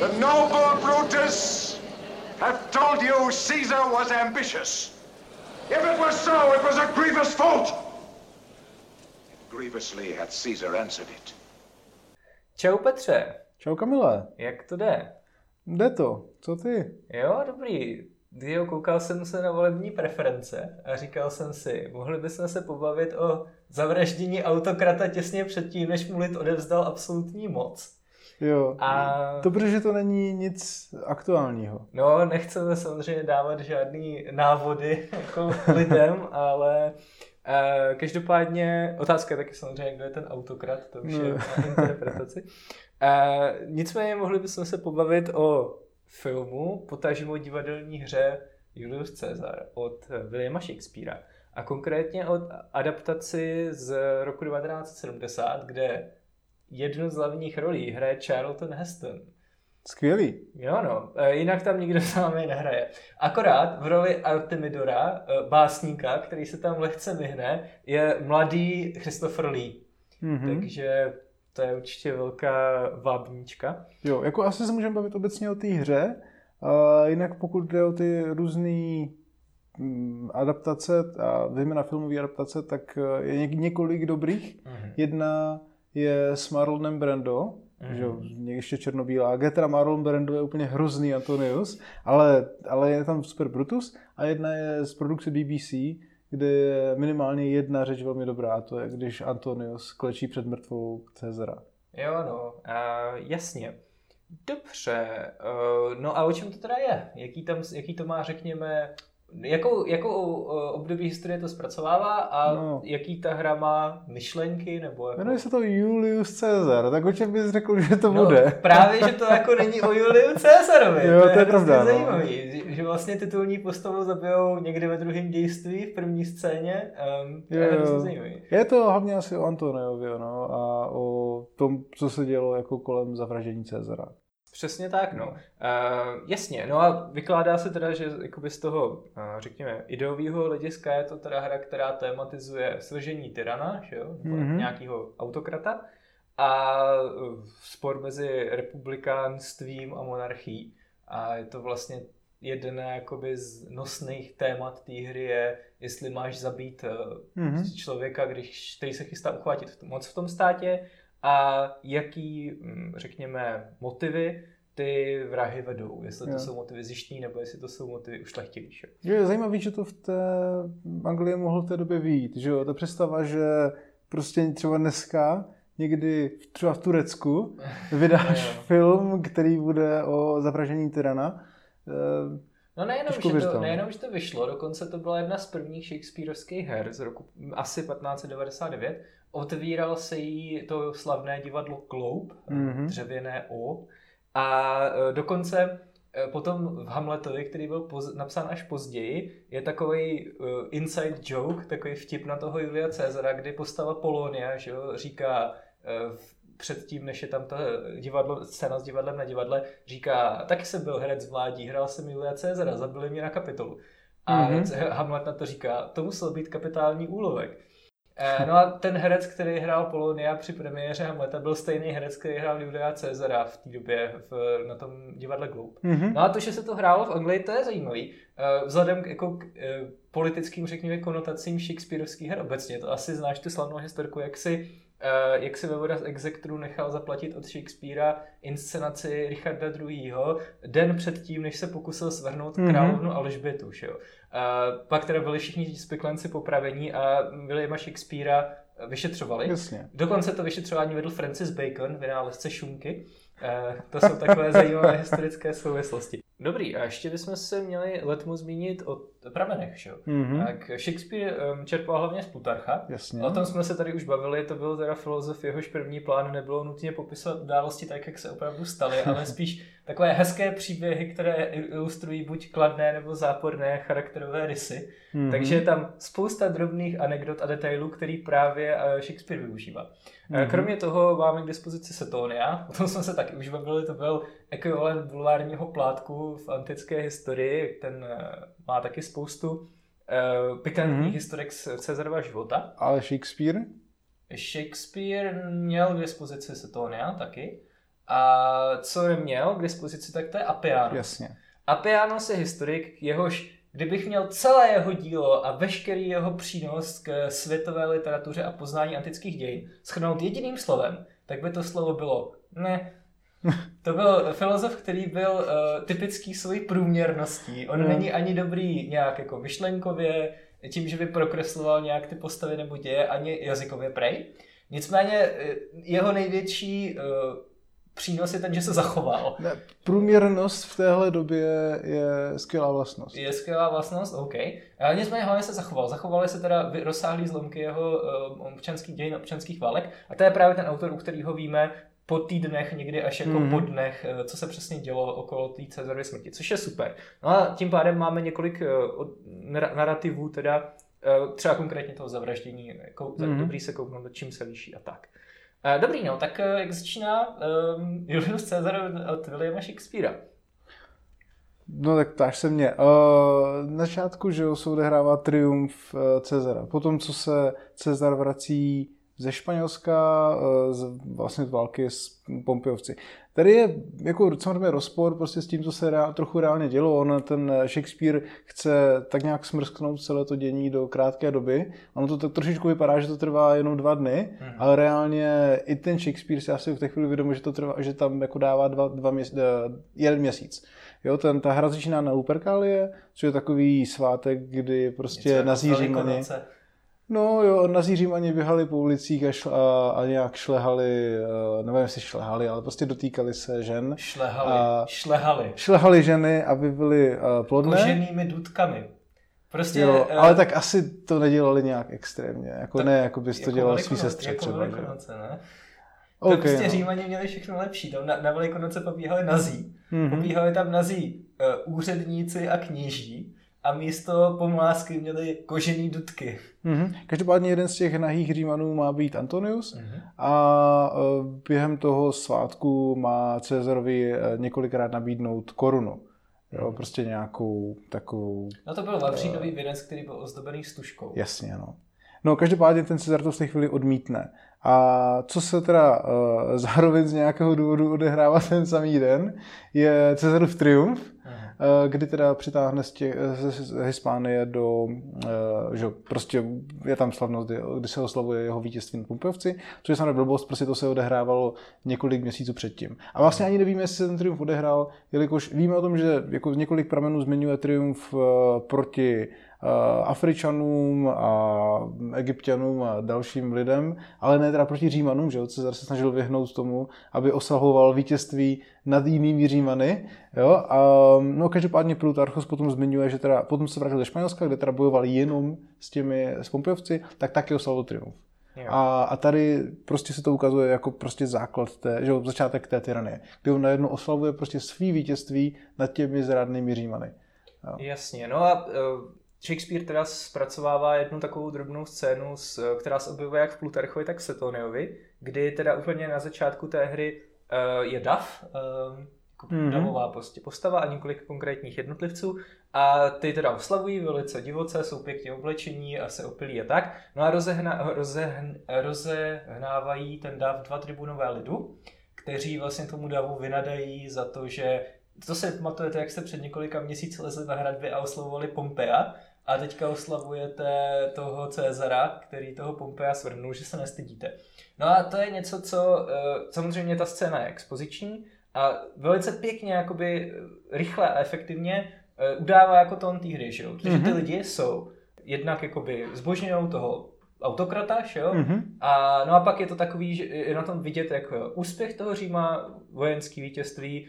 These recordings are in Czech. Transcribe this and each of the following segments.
The noble Brutus hath told you Caesar was ambitious. If it was so, it was a grievous fault. Grievously hath Caesar answered it. Čau Petře, Čau Kamile, jak to jde? jde to, co ty? Jo, dobrý. Jo, koukal jsem se na volební preference a říkal jsem si, mohli bychom se pobavit o zavraždění autokrata těsně předtím, než mu lid odevzdal absolutní moc. Jo, A to protože to není nic aktuálního. no, nechceme samozřejmě dávat žádný návody jako lidem, ale uh, každopádně otázka je taky samozřejmě, kdo je ten autokrat, to už je No. na interpretaci. Uh, nicméně mohli bychom se pobavit o filmu, potažimo divadelní hře Julius Caesar od Williama Shakespearea. A konkrétně od adaptaci z roku 1970, kde jednu z hlavních rolí hraje Charlton Heston. Skvělý. Jo no, e, jinak tam nikdo s námi nehraje. Akorát v roli Artemidora, e, básníka, který se tam lehce vyhne, je mladý Christopher Lee. Mhm. Takže to je určitě velká vábníčka. Jo, jako asi se můžeme bavit obecně o té hře, a jinak pokud jde o ty různé adaptace a zejména filmové adaptace, tak eh, je něk- několik dobrých. Mhm. Jedna je s Marlonem Brando, Mhm. že ještě černobílá. Teda Marlon Brando je úplně hrozný Antonius, ale, ale je tam super Brutus. A jedna je z produkce BBC, kde je minimálně jedna řeč velmi dobrá, a to je, když Antonius klečí před mrtvou Cezara. Jo no, a jasně. Dobře, e, no a o čem to teda je? Jaký, tam, jaký to má, řekněme, jakou, jakou e, období historie to zpracovává a No. jaký ta hra má myšlenky nebo jako... Jmenuje se to Julius Caesar, tak o čem bys řekl, že to No, bude? právě, že to jako není o Juliu Caesarovi. Jo, to je hrozně pravda, no. zajímavý, že, že vlastně titulní postavu zabijou někdy ve druhém dějství, v první scéně. Um, to je hrozně zajímavý. Je to hlavně asi o Antoniovi, no, a o tom, co se dělo jako kolem zavraždění Cezara. Přesně tak, no. Uh, jasně, no a vykládá se teda, že jakoby z toho, uh, řekněme, ideového hlediska je to teda hra, která tematizuje svržení tyrana, že jo, nebo Mhm. nějakého autokrata a uh, spor mezi republikánstvím a monarchií. A je to vlastně jedna jakoby z nosných témat té hry je, jestli máš zabít Mhm. člověka, když, který se chystá uchvátit moc v tom státě a jaký, mm, řekněme, motivy ty vrahy vedou. Jestli to Jo. jsou motivy zjištní, nebo jestli to jsou motivy ušlechtilý. že jo. Je zajímavé, že to v té Anglii mohlo v té době vyjít, že jo, ta představa, že prostě třeba dneska někdy třeba v Turecku vydáš film, který bude o zavraždění tyrana. No nejenom, že to, věřitelné. nejenom, že to vyšlo, dokonce to byla jedna z prvních shakespeareovských her z roku asi 1599. Otvíral se jí to slavné divadlo Globe, Mhm. dřevěné O. A e, dokonce e, potom v Hamletovi, který byl poz, napsán až později, je takový uh, inside joke, takový vtip na toho Julia Cezara, kdy postava Polonia že jo, říká uh, předtím, než je tam ta divadlo, scéna s divadlem na divadle, říká, taky jsem byl herec v mládí, hrál jsem Julia Cezara, zabili mě na kapitolu. A Mhm. mm-hmm. Hamlet na to říká, to musel být kapitální úlovek. Eh, No a ten herec, který hrál Polonia při premiéře Hamleta, byl stejný herec, který hrál Julia Cezara v té době v, na tom divadle Globe. mhm. No a to, že se to hrálo v Anglii, to je zajímavý. Eh, Vzhledem k, jako, k eh, politickým, řekněme, konotacím Shakespeareovských her obecně, to asi znáš tu slavnou historku, jak si, eh, jak si Vevoda z Executoru nechal zaplatit od Shakespearea inscenaci Richarda II. den předtím, než se pokusil svrhnout Mhm. královnu Alžbětu. Že jo? Eh, pak teda byli všichni spiklenci popravení a Williama Shakespearea vyšetřovali. Jasně. Dokonce to vyšetřování vedl Francis Bacon, vynálezce šunky. Eh, to jsou takové zajímavé historické souvislosti. Dobrý, a ještě bychom se měli letmu zmínit o pramenech, že? Mhm. Tak Shakespeare um, čerpal hlavně z Plutarcha. Jasně. O tom jsme se tady už bavili, to byl teda filozof, jehož první plán nebylo nutně popisovat události tak, jak se opravdu staly, ale spíš takové hezké příběhy, které ilustrují buď kladné nebo záporné charakterové rysy. Mhm. Takže je tam spousta drobných anekdot a detailů, který právě eh, Shakespeare využívá. Mhm. Mm-hmm. Kromě toho máme k dispozici Setonia, o tom jsme se taky už bavili, to byl ekvivalent bulvárního plátku v antické historii, ten eh, má taky spoustu uh, pikantních Mhm. mm-hmm. historek z Cezarova života. Ale Shakespeare? Shakespeare měl k dispozici Setonia taky A co neměl k dispozici, tak to je Apiano. Jasně. Apianos je historik, jehož kdybych měl celé jeho dílo a veškerý jeho přínos k světové literatuře a poznání antických dějin schrnout jediným slovem, tak by to slovo bylo ne. To byl filozof, který byl uh, typický svojí průměrností. On Hmm. není ani dobrý nějak jako myšlenkově, tím, že by prokresloval nějak ty postavy nebo děje, ani jazykově prej. Nicméně eh, jeho největší uh, přínos je ten, že se zachoval. Ne, průměrnost v téhle době je skvělá vlastnost. Je skvělá vlastnost, OK. Ale nicméně hlavně se zachoval. Zachovaly se teda rozsáhlý zlomky jeho uh, občanských dějin, občanských válek. A to je právě ten autor, u kterého víme po týdnech, někdy až jako mm. po dnech, eh, co se přesně dělo okolo té Cezarovy smrti, což je super. No a tím pádem máme několik eh, narrativů, teda eh, třeba konkrétně toho zavraždění, jako, mm. dobrý se kouknout, čím se liší a tak. Dobrý, no, tak jak začíná um, Julius Caesar od Williama Shakespearea? No tak ptáš se mě. Uh, na začátku, že jo, se odehrává triumf uh, Cezara. Potom, co se Cezar vrací ze Španělska, uh, z, vlastně z války s Pompejovci. Tady je jako samozřejmě rozpor prostě s tím, co se rea- trochu reálně dělo. On, ten Shakespeare chce tak nějak smrsknout celé to dění do krátké doby. Ono to tak trošičku vypadá, že to trvá jenom dva dny, Mhm. ale reálně i ten Shakespeare si asi v té chvíli uvědomuje, že to trvá, že tam jako dává dva, dva měs, eh, jeden měsíc. Jo, ten, ta hra začíná na Lupercalie, což je takový svátek, kdy prostě Něco No jo, nazí Římani běhali po ulicích a, šl, a, a nějak šlehali, eh, nevím jestli šlehali, ale prostě dotýkali se žen. Šlehali, A- šlehali. Šlehali ženy, aby byly uh, plodné. Koženými důtkami. Prostě, Jo, eh, ale tak asi to nedělali nějak extrémně, jako Tak ne, jako bys to dělal svý sestře jako třeba. Velikonoce, ne? Okay, to prostě no. Římani měli všechno lepší. Tam na, na Velikonoce pobíhali nazí. Mhm. Pobíhali tam nazí uh, úředníci a kněží a místo pomlásky měli kožený dudky. Mhm. Každopádně jeden z těch nahých Římanů má být Antonius Mhm. a eh, během toho svátku má Cezarovi eh, několikrát nabídnout korunu. Jo, prostě nějakou takovou, No to byl Vavřínový věnec, který byl ozdobený stužkou. jasně, no. No, každopádně ten Cezar to v té chvíli odmítne. A co se teda uh, zároveň z nějakého důvodu odehrává ten samý den, je Cezarův triumf, Mhm. Eh, kdy teda přitáhne z, těch, z, Hispánie do, eh, že prostě je tam slavnost, kdy, se oslavuje jeho vítězství na Pompejovci, což je samozřejmě blbost, prostě to se odehrávalo několik měsíců předtím. A vlastně ani nevíme, jestli se ten triumf odehrál, jelikož víme o tom, že jako několik pramenů zmiňuje triumf eh, proti Afričanům a Egyptianům a dalším lidem, ale ne teda proti Římanům, že jo? Cezar se snažil vyhnout tomu, aby oslavoval vítězství nad jinými Římany, jo? A, no každopádně Plutarchos potom zmiňuje, že teda potom se vrátil do Španělska, kde teda bojoval jenom s těmi s Pompejovci, tak taky oslavil triumf. Jo. A, a tady prostě se to ukazuje jako prostě základ té, že jo, začátek té tyranie, kdy on najednou oslavuje prostě svý vítězství nad těmi zradnými Římany. Jasně, no a uh, Shakespeare teda zpracovává jednu takovou drobnou scénu, která se objevuje jak v Plutarchovi, tak v Setoniovi, kdy teda úplně na začátku té hry uh, je dav, mm-hmm. davová prostě postava a několik konkrétních jednotlivců a ty teda oslavují velice divoce, jsou pěkně oblečení a se opilí a tak. No a rozehna, rozehn, rozehnávají ten dav dva tribunové lidu, kteří vlastně tomu davu vynadají za to, že to se pamatujete, jak jste před několika měsíci lezli na hradby a oslavovali Pompeja a teďka oslavujete toho Cezara, který toho Pompeja svrhnul, že se nestydíte. No a to je něco, co eh, samozřejmě ta scéna je expoziční a velice pěkně, jakoby eh, rychle a efektivně eh, udává jako tón té hry, že jo? Protože ty Mhm. lidi jsou jednak jakoby zbožňují toho autokrata, že jo? Mm-hmm. A no a pak je to takový, že je na tom vidět jako úspěch toho Říma, vojenský vítězství,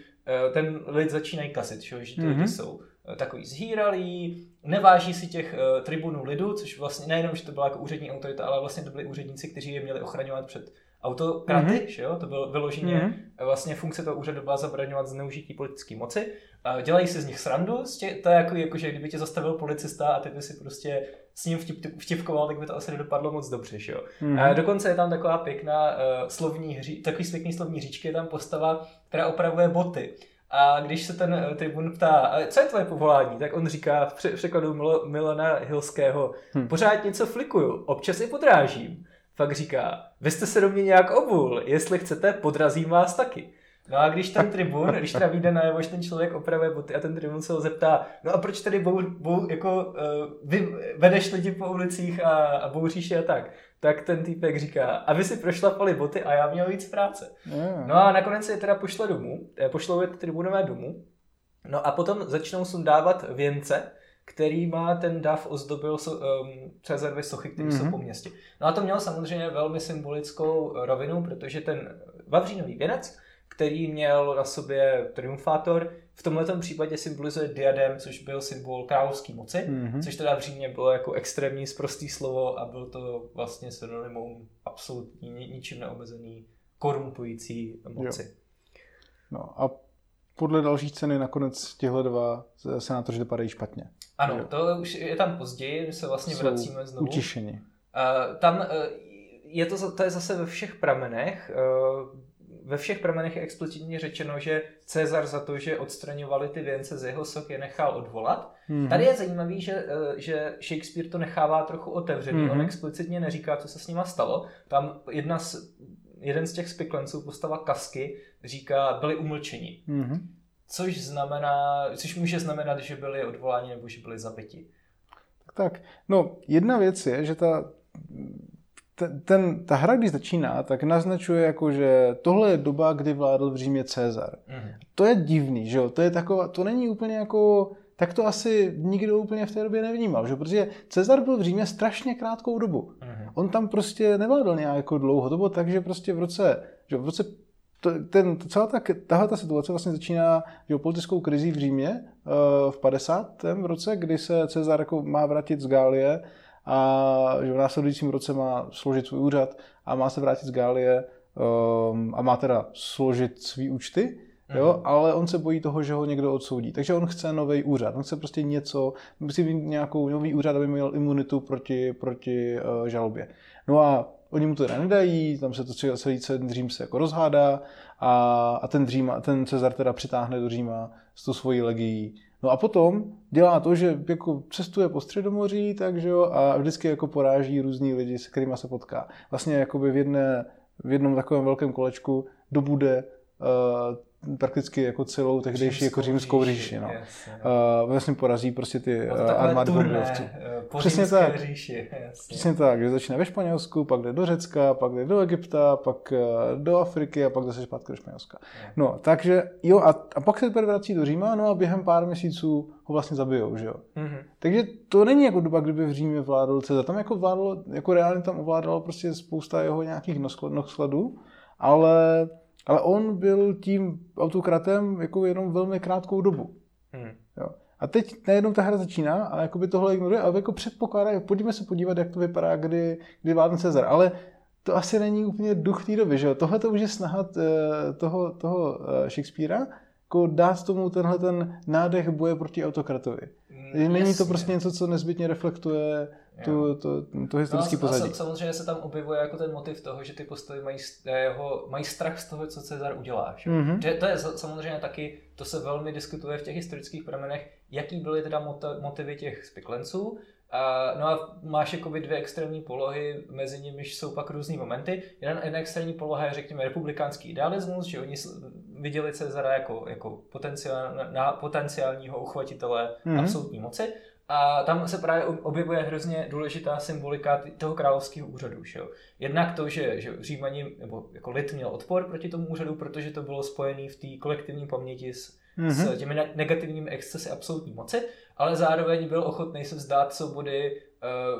ten lid začínají kasit, že, jo, že ty Mhm. lidi jsou eh, takový zhýralí, neváží si těch uh, tribunů lidu, což vlastně nejenom, že to byla jako úřední autorita, ale vlastně to byli úředníci, kteří je měli ochraňovat před autokraty, Mhm. že jo, to bylo vyloženě, Mhm. vlastně funkce toho úřadu byla zabraňovat zneužití politické moci. A dělají si z nich srandu, tě, to je jako, jako, že kdyby tě zastavil policista a ty by si prostě s ním vtip, vtipkoval, tak by to asi nedopadlo moc dobře, že jo. Mhm. A dokonce je tam taková pěkná uh, slovní hří, takový pěkný slovní hříčky, je tam postava, která opravuje boty. A když se ten uh, tribun ptá, "A co je tvoje povolání, tak on říká v pře- překladu Milo, Milana Hilského, Hm. pořád něco flikuju, občas i podrážím. Pak říká, vy jste se do mě nějak obul, jestli chcete, podrazím vás taky. No a když ten tribun, když teda vyjde najevo, že ten člověk opravuje boty a ten tribun se ho zeptá, no a proč tady bou, bou, jako, uh, vy vedeš lidi po ulicích a, a bouříš je a tak, tak ten týpek říká, a vy si prošlapali boty a já měl víc práce. Yeah. No a nakonec je teda pošle domů, eh, pošlou je tribunové domů, no a potom začnou sundávat věnce, který má ten dav ozdobil so, um, Cezarovy sochy, které mm-hmm. jsou Mhm. po městě. No a to mělo samozřejmě velmi symbolickou rovinu, protože ten vavřínový věnec, který měl na sobě triumfátor, v tomto případě symbolizuje diadem, což byl symbol královské moci, Mhm. což teda v Římě bylo jako extrémní sprostý slovo a byl to vlastně synonymum absolutní, ni- ničím neomezený, korumpující moci. No a podle další ceny nakonec těhle dva senátoři dopadají špatně. Ano, Jo. to už je tam později, my se vlastně Jsou vracíme znovu. Utišeni. Uh, tam uh, je to, to je zase ve všech pramenech. Uh, ve všech pramenech je explicitně řečeno, že Cezar za to, že odstraňovali ty věnce z jeho sok, je nechal odvolat. Mhm. Tady je zajímavý, že, uh, že Shakespeare to nechává trochu otevřený. Mhm. On explicitně neříká, co se s nima stalo. Tam jedna z, jeden z těch spiklenců, postava Kasky, říká, byli umlčeni. Mhm. Což znamená, což může znamenat, že byli odvoláni nebo že byli zabiti. Tak, no, jedna věc je, že ta, ten, ten, ta hra, když začíná, tak naznačuje jako, že tohle je doba, kdy vládl v Římě Cezar. Mhm. To je divný, že jo? To je taková, to není úplně jako, tak to asi nikdo úplně v té době nevnímal, že? Protože Cezar byl v Římě strašně krátkou dobu. Mhm. On tam prostě nevládl nějak jako dlouho. To bylo tak, že prostě v roce, že v roce to, ten, celá ta, tahle ta situace vlastně začíná že jo, politickou krizí v Římě eh, v 50. roce, kdy se Cezar jako má vrátit z Gálie a že v následujícím roce má složit svůj úřad a má se vrátit z Gálie um, a má teda složit svý účty, jo, Mhm. ale on se bojí toho, že ho někdo odsoudí. Takže on chce nový úřad, on chce prostě něco, musí mít nějakou nový úřad, aby měl imunitu proti, proti uh, žalobě. No a oni mu to teda nedají, tam se to celý, celý ten Řím se jako rozhádá a, a ten, Řím, ten Cezar teda přitáhne do Říma s tou svojí legií. No a potom dělá to, že jako cestuje po Středomoří, takže jo, a vždycky jako poráží různý lidi, se kterými se potká. Vlastně jakoby v, jedné, v jednom takovém velkém kolečku dobude uh, prakticky jako celou tehdejší jako římskou říši. No. Jasně, Uh, vlastně porazí prostě ty uh, takové armády bordovců. eh, Přesně tak. říši, jasně. Přesně tak, že začne ve Španělsku, pak jde do Řecka, pak jde do Egypta, pak eh, do Afriky a pak zase zpátky do Španělska. No, takže jo, a, a pak se teprve vrací do Říma, no a během pár měsíců ho vlastně zabijou, že jo. Mhm. Takže to není jako doba, kdyby v Římě vládl Cezar. Tam jako vládlo, jako reálně tam ovládalo prostě spousta jeho nějakých nosklad- noskladů, ale, ale on byl tím autokratem jako jenom velmi krátkou dobu. Mhm. Jo. A teď najednou ta hra začíná a jakoby tohle ignoruje a jako předpokládá, pojďme se podívat, jak to vypadá, kdy, kdy vládne Cezar. Ale to asi není úplně duch té doby, že jo? Tohle to už je snaha eh, toho, toho eh, Shakespearea, jako dát tomu tenhle ten nádech boje proti autokratovi. Mm, Není to prostě něco, co nezbytně reflektuje tu, to, to historické no, pozadí. sa- Samozřejmě se tam objevuje jako ten motiv toho, že ty postavy mají, eh, jeho, mají strach z toho, co Cezar udělá. Že? Mhm. Že to je samozřejmě taky, to se velmi diskutuje v těch historických pramenech, jaký byly teda motivy těch spiklenců. A, no a máš jakoby dvě extrémní polohy, mezi nimiž jsou pak různý momenty. Jedna, jedna extrémní poloha je, řekněme, republikánský idealismus, že oni viděli Cezara jako, jako potenciál, na, potenciálního uchvatitele Mhm. absolutní moci. A tam se právě objevuje hrozně důležitá symbolika toho královského úřadu. Že jo? Jednak to, že, že Římani, nebo jako lid měl odpor proti tomu úřadu, protože to bylo spojené v té kolektivní paměti s, Mhm. s těmi ne- negativními excesy absolutní moci, ale zároveň byl ochotný se vzdát svobody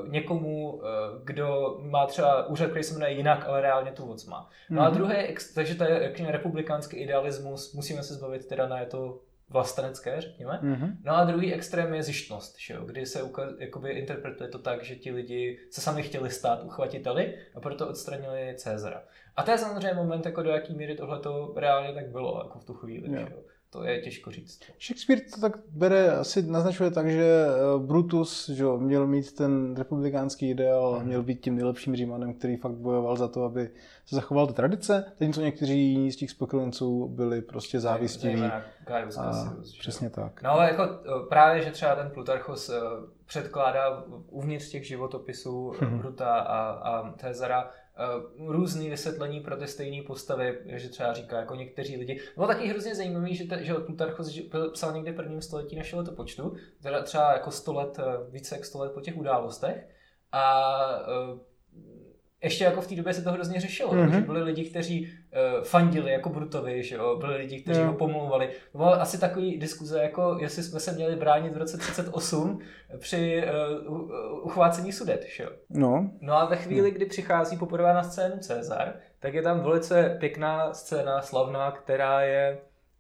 uh, někomu, uh, kdo má třeba úřad, který se jmenuje jinak, ale reálně tu moc má. No a Mhm. druhé, takže to je republikánský idealismus, musíme se zbavit teda na to vlastenecké, řekněme. Mhm. No a druhý extrém je zjištnost, že jo? kdy se uka- jakoby interpretuje to tak, že ti lidi se sami chtěli stát uchvatiteli a proto odstranili Cezara. A to je samozřejmě moment, jako do jaký míry tohle to reálně tak bylo jako v tu chvíli. Jo. Že jo? To je těžko říct. Shakespeare to tak bere, asi naznačuje tak, že eh, Brutus že měl mít ten republikánský ideál, Mhm. měl být tím nejlepším římanem, který fakt bojoval za to, aby se zachoval ty tradice, zatímco někteří jiní z těch spokrovenců byli prostě závistiví. Gaius Cassius, přesně tak. No ale jako eh, právě, že třeba ten Plutarchos eh, předkládá uvnitř těch životopisů Mhm. Bruta a, a Cezara uh, různý vysvětlení pro ty stejné postavy, že třeba říká jako někteří lidi. Bylo taky hrozně zajímavý, že, te, že Plutarchos psal někdy v prvním století našeho letopočtu, teda třeba jako 100 let, více jak 100 let po těch událostech. A uh, ještě jako v té době se to hrozně řešilo, mm-hmm. že byli lidi, kteří uh, fandili jako Brutovi, že jo? byli lidi, kteří yeah. ho pomlouvali. Bylo asi takový diskuze, jako jestli jsme se měli bránit v roce 38 při uh, uchvácení sudet. Že jo? No. no a ve chvíli, kdy přichází poprvé na scénu Cezar, tak je tam velice pěkná scéna, slavná, která je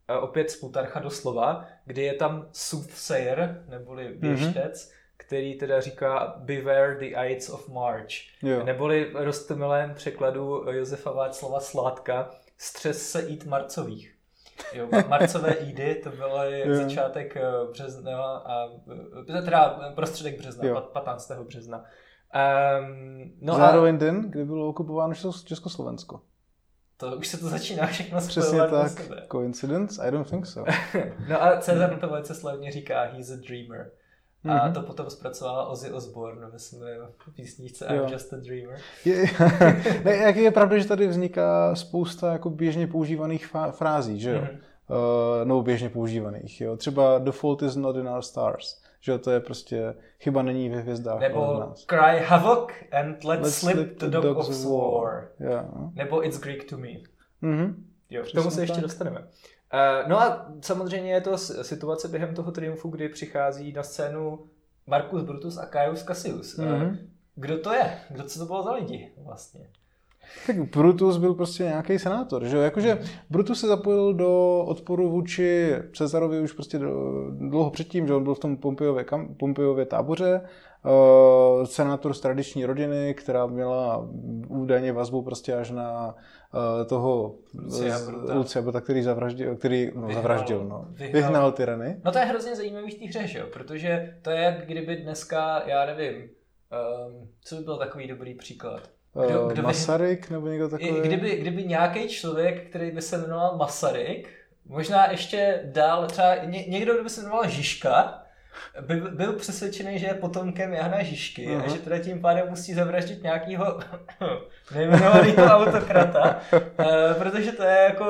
uh, opět z Plutarcha doslova, kdy je tam soothsayer, neboli mhm. věštec, mm-hmm který teda říká Beware the Ides of March. Jo. Neboli roztomilém překladu Josefa Václava Sládka Střes se jít marcových. Jo, marcové jídy, to bylo začátek eh, března, a, eh, teda prostředek března, jo. 15. března. Um, no Zároveň a, den, kdy bylo okupováno Československo. To už se to začíná všechno Přesně tak. Coincidence? I don't think so. no a Cezar to velice slavně říká, he's a dreamer. Mm-hmm. A mhm. to potom zpracovala Ozzy Osbourne ve své písničce I'm just a dreamer. Je, ne, jak je pravda, že tady vzniká spousta jako běžně používaných frází, že jo? Mm-hmm. Uh, no běžně používaných, jo. Třeba the fault is not in our stars. Že to je prostě chyba není ve hvězdách. Nebo nás. cry havoc and let's, let's slip, slip the, dog of war. war. Yeah. Nebo it's Greek to me. Mm-hmm. Jo, k tomu se ještě tak. dostaneme. Uh, no a samozřejmě je to situace během toho triumfu, kdy přichází na scénu Marcus Brutus a Caius Cassius. Mm-hmm. Kdo to je? Kdo co to bylo za lidi vlastně? Tak Brutus byl prostě nějaký senátor, že Jakože Brutus se zapojil do odporu vůči Cezarovi už prostě dlouho předtím, že on byl v tom Pompejově, Pompejově táboře, uh, senátor z tradiční rodiny, která měla údajně vazbu prostě až na uh, toho Lucia Bruta, který zavraždil, který, no, vyhnal, zavraždil, no. Vyhnal, vyhnal tyrany. No to je hrozně zajímavý v té hře, že jo? Protože to je jak kdyby dneska, já nevím, um, co by byl takový dobrý příklad? Kdo, kdo Masaryk nebo někdo takový? Kdyby, kdyby nějaký člověk, který by se jmenoval Masaryk, možná ještě dál, třeba ně, někdo, kdo by se jmenoval Žižka, by, byl přesvědčený, že je potomkem Jana Žižky uh-huh. a že teda tím pádem musí zavraždit nějakého nejmenovaného autokrata, uh, protože to je jako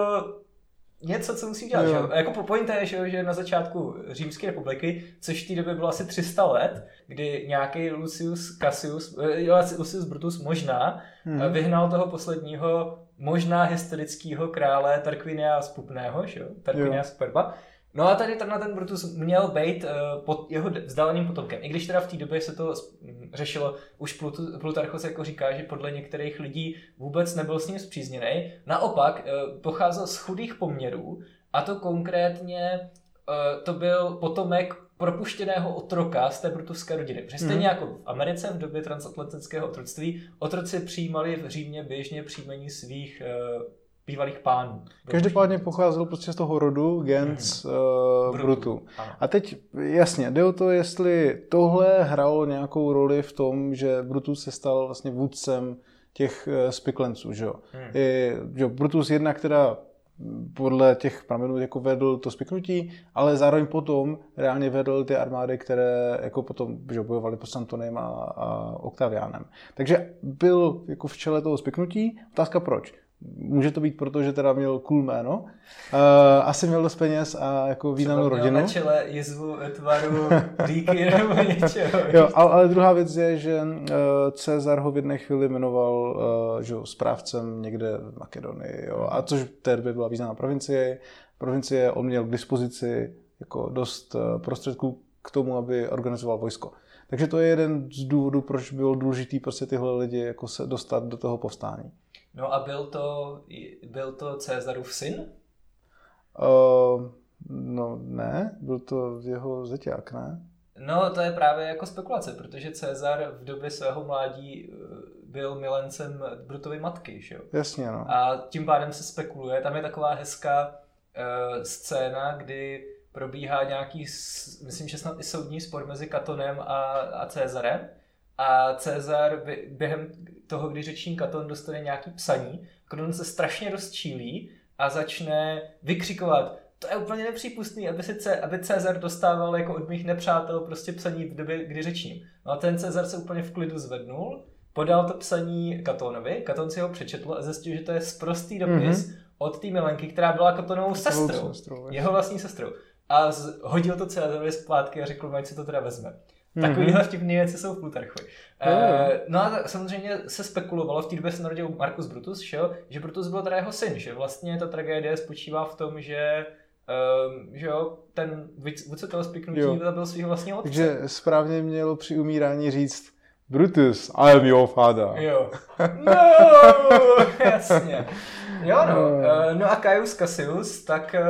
něco, co musí dělat. Jo. Že? Jako pointa je, že, na začátku Římské republiky, což v té době bylo asi 300 let, kdy nějaký Lucius Cassius, eh, Lucius Brutus možná hmm. vyhnal toho posledního možná historického krále Tarquinia Spupného, že? Tarquinia Superba, No a tady tenhle ten Brutus měl být uh, pod jeho vzdáleným potomkem. I když teda v té době se to řešilo, už Plutarchos jako říká, že podle některých lidí vůbec nebyl s ním zpřízněný. Naopak uh, pocházel z chudých poměrů a to konkrétně uh, to byl potomek propuštěného otroka z té brutovské rodiny. Protože stejně mm. jako v Americe v době transatlantického otroctví, otroci přijímali v Římě běžně příjmení svých uh, bývalých pánů. Každopádně pocházel prostě z toho rodu gens mm-hmm. uh, Brutu. Brutu. A teď jasně, jde o to, jestli tohle hralo nějakou roli v tom, že Brutus se stal vlastně vůdcem těch uh, spiklenců, že jo. Hmm. I, že Brutus jedna, která podle těch pramenů jako vedl to spiknutí, ale zároveň potom reálně vedl ty armády, které jako potom že bojovali po Santonem a, a Octavianem. Takže byl jako v čele toho spiknutí. Otázka proč? Může to být proto, že teda měl cool jméno, uh, asi měl dost peněz a jako významnou rodinu. na čele jizvu tvaru díky nebo něčeho. jo, ale, ale druhá věc je, že uh, Cezar ho v jedné chvíli jmenoval uh, že, správcem někde v Makedonii, jo, a což v té době byla významná provincie. Provincie on měl k dispozici jako dost prostředků k tomu, aby organizoval vojsko. Takže to je jeden z důvodů, proč bylo důležité prostě tyhle lidi jako se dostat do toho povstání. No a byl to, byl to Cezarův syn? Uh, no ne, byl to jeho zeťák, ne? No to je právě jako spekulace, protože Cezar v době svého mládí eh, byl milencem Brutovy matky, že jo? Jasně, no. A tím pádem se spekuluje, tam je taková hezká uh, scéna, kdy probíhá nějaký, myslím, že snad i soudní spor mezi Katonem a, a Cezarem a Cezar během toho, kdy řečník Katon dostane nějaký psaní, Katon se strašně rozčílí a začne vykřikovat, to je úplně nepřípustný, aby, si, aby Cezar dostával jako od mých nepřátel prostě psaní v době, kdy řečním. No a ten Cezar se úplně v klidu zvednul, podal to psaní Katonovi, Katon si ho přečetl a zjistil, že to je sprostý dopis mm-hmm. od té Milenky, která byla Katonovou sestrou, sestrou, jeho vlastní sestrou. A hodil to Cezarovi zpátky a řekl, ať si to teda vezme. Takovýhle vtipné věci jsou v Plutarchovi. Jo, jo. Eh, no a samozřejmě se spekulovalo, v té době se narodil Marcus Brutus, že, jo, že Brutus byl teda jeho syn, že vlastně ta tragédie spočívá v tom, že Um, že jo, ten vůdce toho spiknutí Jo. zabil svého vlastního otce. Takže správně mělo při umírání říct Brutus, I am your father. Jo. No, jasně. Jo, no. Eh, No a Caius Cassius, tak eh,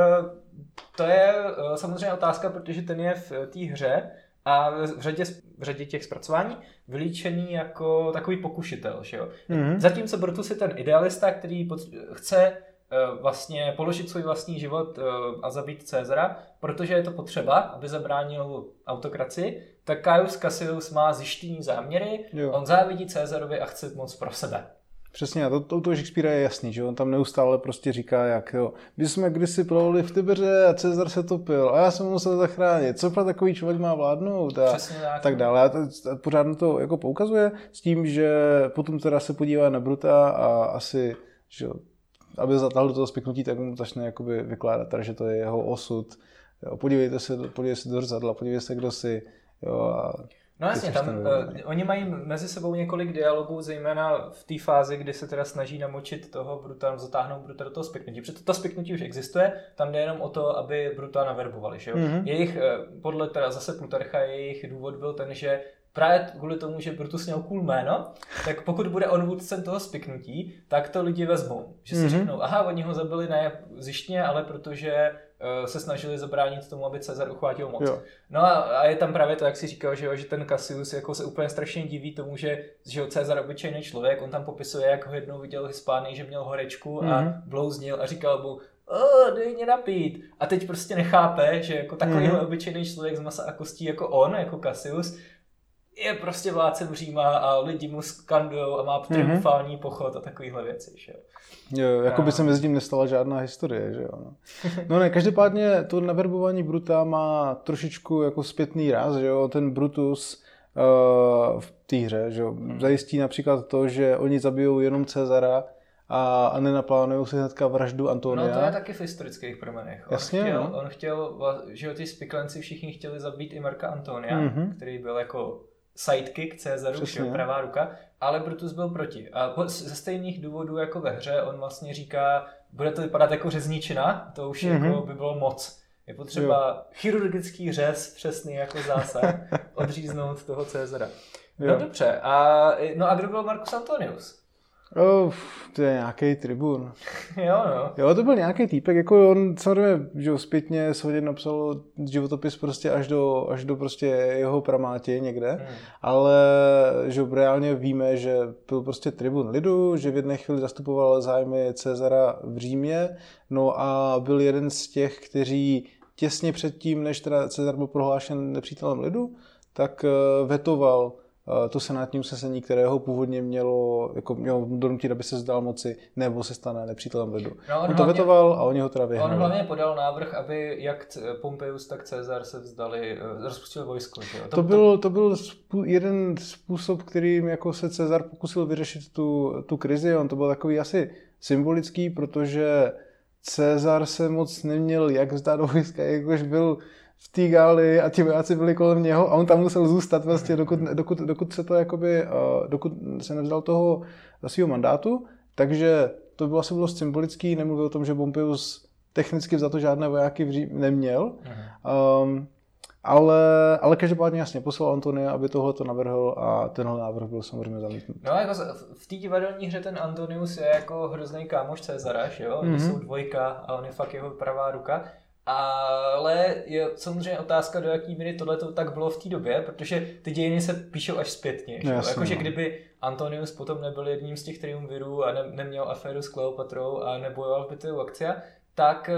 to je samozřejmě otázka, protože ten je v té hře a v řadě, v řadě těch zpracování vylíčený jako takový pokušitel, že jo. Mhm. Zatímco Brutus je ten idealista, který pot- chce eh, vlastně položit svůj vlastní život eh, a zabít Cezara, protože je to potřeba, aby zabránil autokraci, tak Caius Cassius má zjištění záměry, Jo. on závidí Cezarovi a chce moc pro sebe. Přesně, a to, to, to Shakespearea je jasný, že on tam neustále prostě říká, jak jo, my jsme kdysi plovili v Tibeře a Cezar se topil a já jsem musel zachránit. Co pro takový člověk má vládnout a Přesně tak. tak dále. A to, a pořád na to jako poukazuje s tím, že potom teda se podívá na Bruta a asi, že jo, aby zatáhl do toho spiknutí, tak mu začne jakoby vykládat, teda, že to je jeho osud. Jo, podívejte se, podívejte se do zrcadla, podívejte se, kdo si. Jo, a No jasně, tam, uh, oni mají mezi sebou několik dialogů, zejména v té fázi, kdy se teda snaží namočit toho Bruta, zatáhnout Bruta do toho spiknutí. Protože to spiknutí už existuje, tam jde jenom o to, aby Bruta naverbovali. Že jo? Mhm. Jejich, eh, podle teda zase Plutarcha, jejich důvod byl ten, že právě kvůli tomu, že Brutus měl cool jméno, tak pokud bude on vůdcem toho spiknutí, tak to lidi vezmou. Že si Mhm. řeknou, aha, oni ho zabili ne zjištně, ale protože se snažili zabránit tomu, aby Cezar uchvátil moc. Jo. No a, a je tam právě to, jak jsi říkal, že, jo, že ten Cassius jako se úplně strašně diví tomu, že, že jo, Cezar obyčejný člověk, on tam popisuje, jak ho jednou viděl v Hispánii, že měl horečku a Mhm. blouznil a říkal mu, o, dej mě napít. A teď prostě nechápe, že jako takovýhle Mhm. obyčejný člověk z masa a kostí jako on, jako Cassius, je prostě vládcem Říma a lidi mu skandujou a má Mhm. triumfální pochod a takovéhle věci. Že? jo. Jako by A- se mezi tím nestala žádná historie, že jo. No, no ne, každopádně to naverbování Bruta má trošičku jako zpětný ráz, že jo. Ten Brutus uh, v té hře, že jo, zajistí například to, že oni zabijou jenom Cezara a, a nenaplánují si hnedka vraždu Antonia. No to je taky v historických promenech. On Jasně, chtěl, no. on chtěl, že jo, ty spiklenci všichni chtěli zabít i Marka Antonia, Mhm. který byl jako sidekick Cezaru, že jo, pravá ruka, ale Brutus byl proti. A ze stejných důvodů jako ve hře, on vlastně říká, bude to vypadat jako řezničina, to už Mhm. jako by bylo moc. Je potřeba chirurgický řez, přesný jako zásah, odříznout toho Cezara. No Jo. dobře, a, no a kdo byl Marcus Antonius? Oh, to je nějaký tribun. jo, no. Jo, to byl nějaký týpek, jako on samozřejmě, že zpětně Svodě napsal životopis prostě až do, až do prostě jeho pramátě někde, Hmm. ale že jo, reálně víme, že byl prostě tribun lidu, že v jedné chvíli zastupoval zájmy Cezara v Římě, no a byl jeden z těch, kteří těsně předtím, než teda Cezar byl prohlášen nepřítelem lidu, tak eh, vetoval to senátní usnesení, které ho původně mělo, jako mělo donutit, aby se zdal moci, nebo se stane nepřítelem lidu. No, on on, to vetoval a oni ho teda On vyhnali. hlavně podal návrh, aby jak Pompeius, tak Cezar se vzdali, eh, rozpustili vojsko. Že jo? To byl, to byl jeden způsob, kterým jako se Cezar pokusil vyřešit tu, tu krizi. On to byl takový asi symbolický, protože Cezar se moc neměl jak vzdát do vojska, jakož byl v té gáli a ti vojáci byli kolem něho a on tam musel zůstat vlastně, dokud, dokud, dokud se to jakoby, eh, dokud se nevzdal toho svého mandátu. Takže to bylo asi bylo symbolický, nemluvil o tom, že Pompeius technicky za to žádné vojáky neměl. Um, ale, ale každopádně jasně poslal Antonia, aby tohle to navrhl a tenhle návrh byl samozřejmě zamítnut. No jako v té divadelní hře ten Antonius je jako hrozný kámoš Cezara, že jo? Mhm. jsou dvojka a on je fakt jeho pravá ruka. Ale je samozřejmě otázka, do jaký míry tohle to tak bylo v té době, protože ty dějiny se píšou až zpětně. Jasně, Jakože no. kdyby Antonius potom nebyl jedním z těch triumvirů a ne, neměl aféru s Kleopatrou a nebojoval v bitvě u Akcia, tak eh,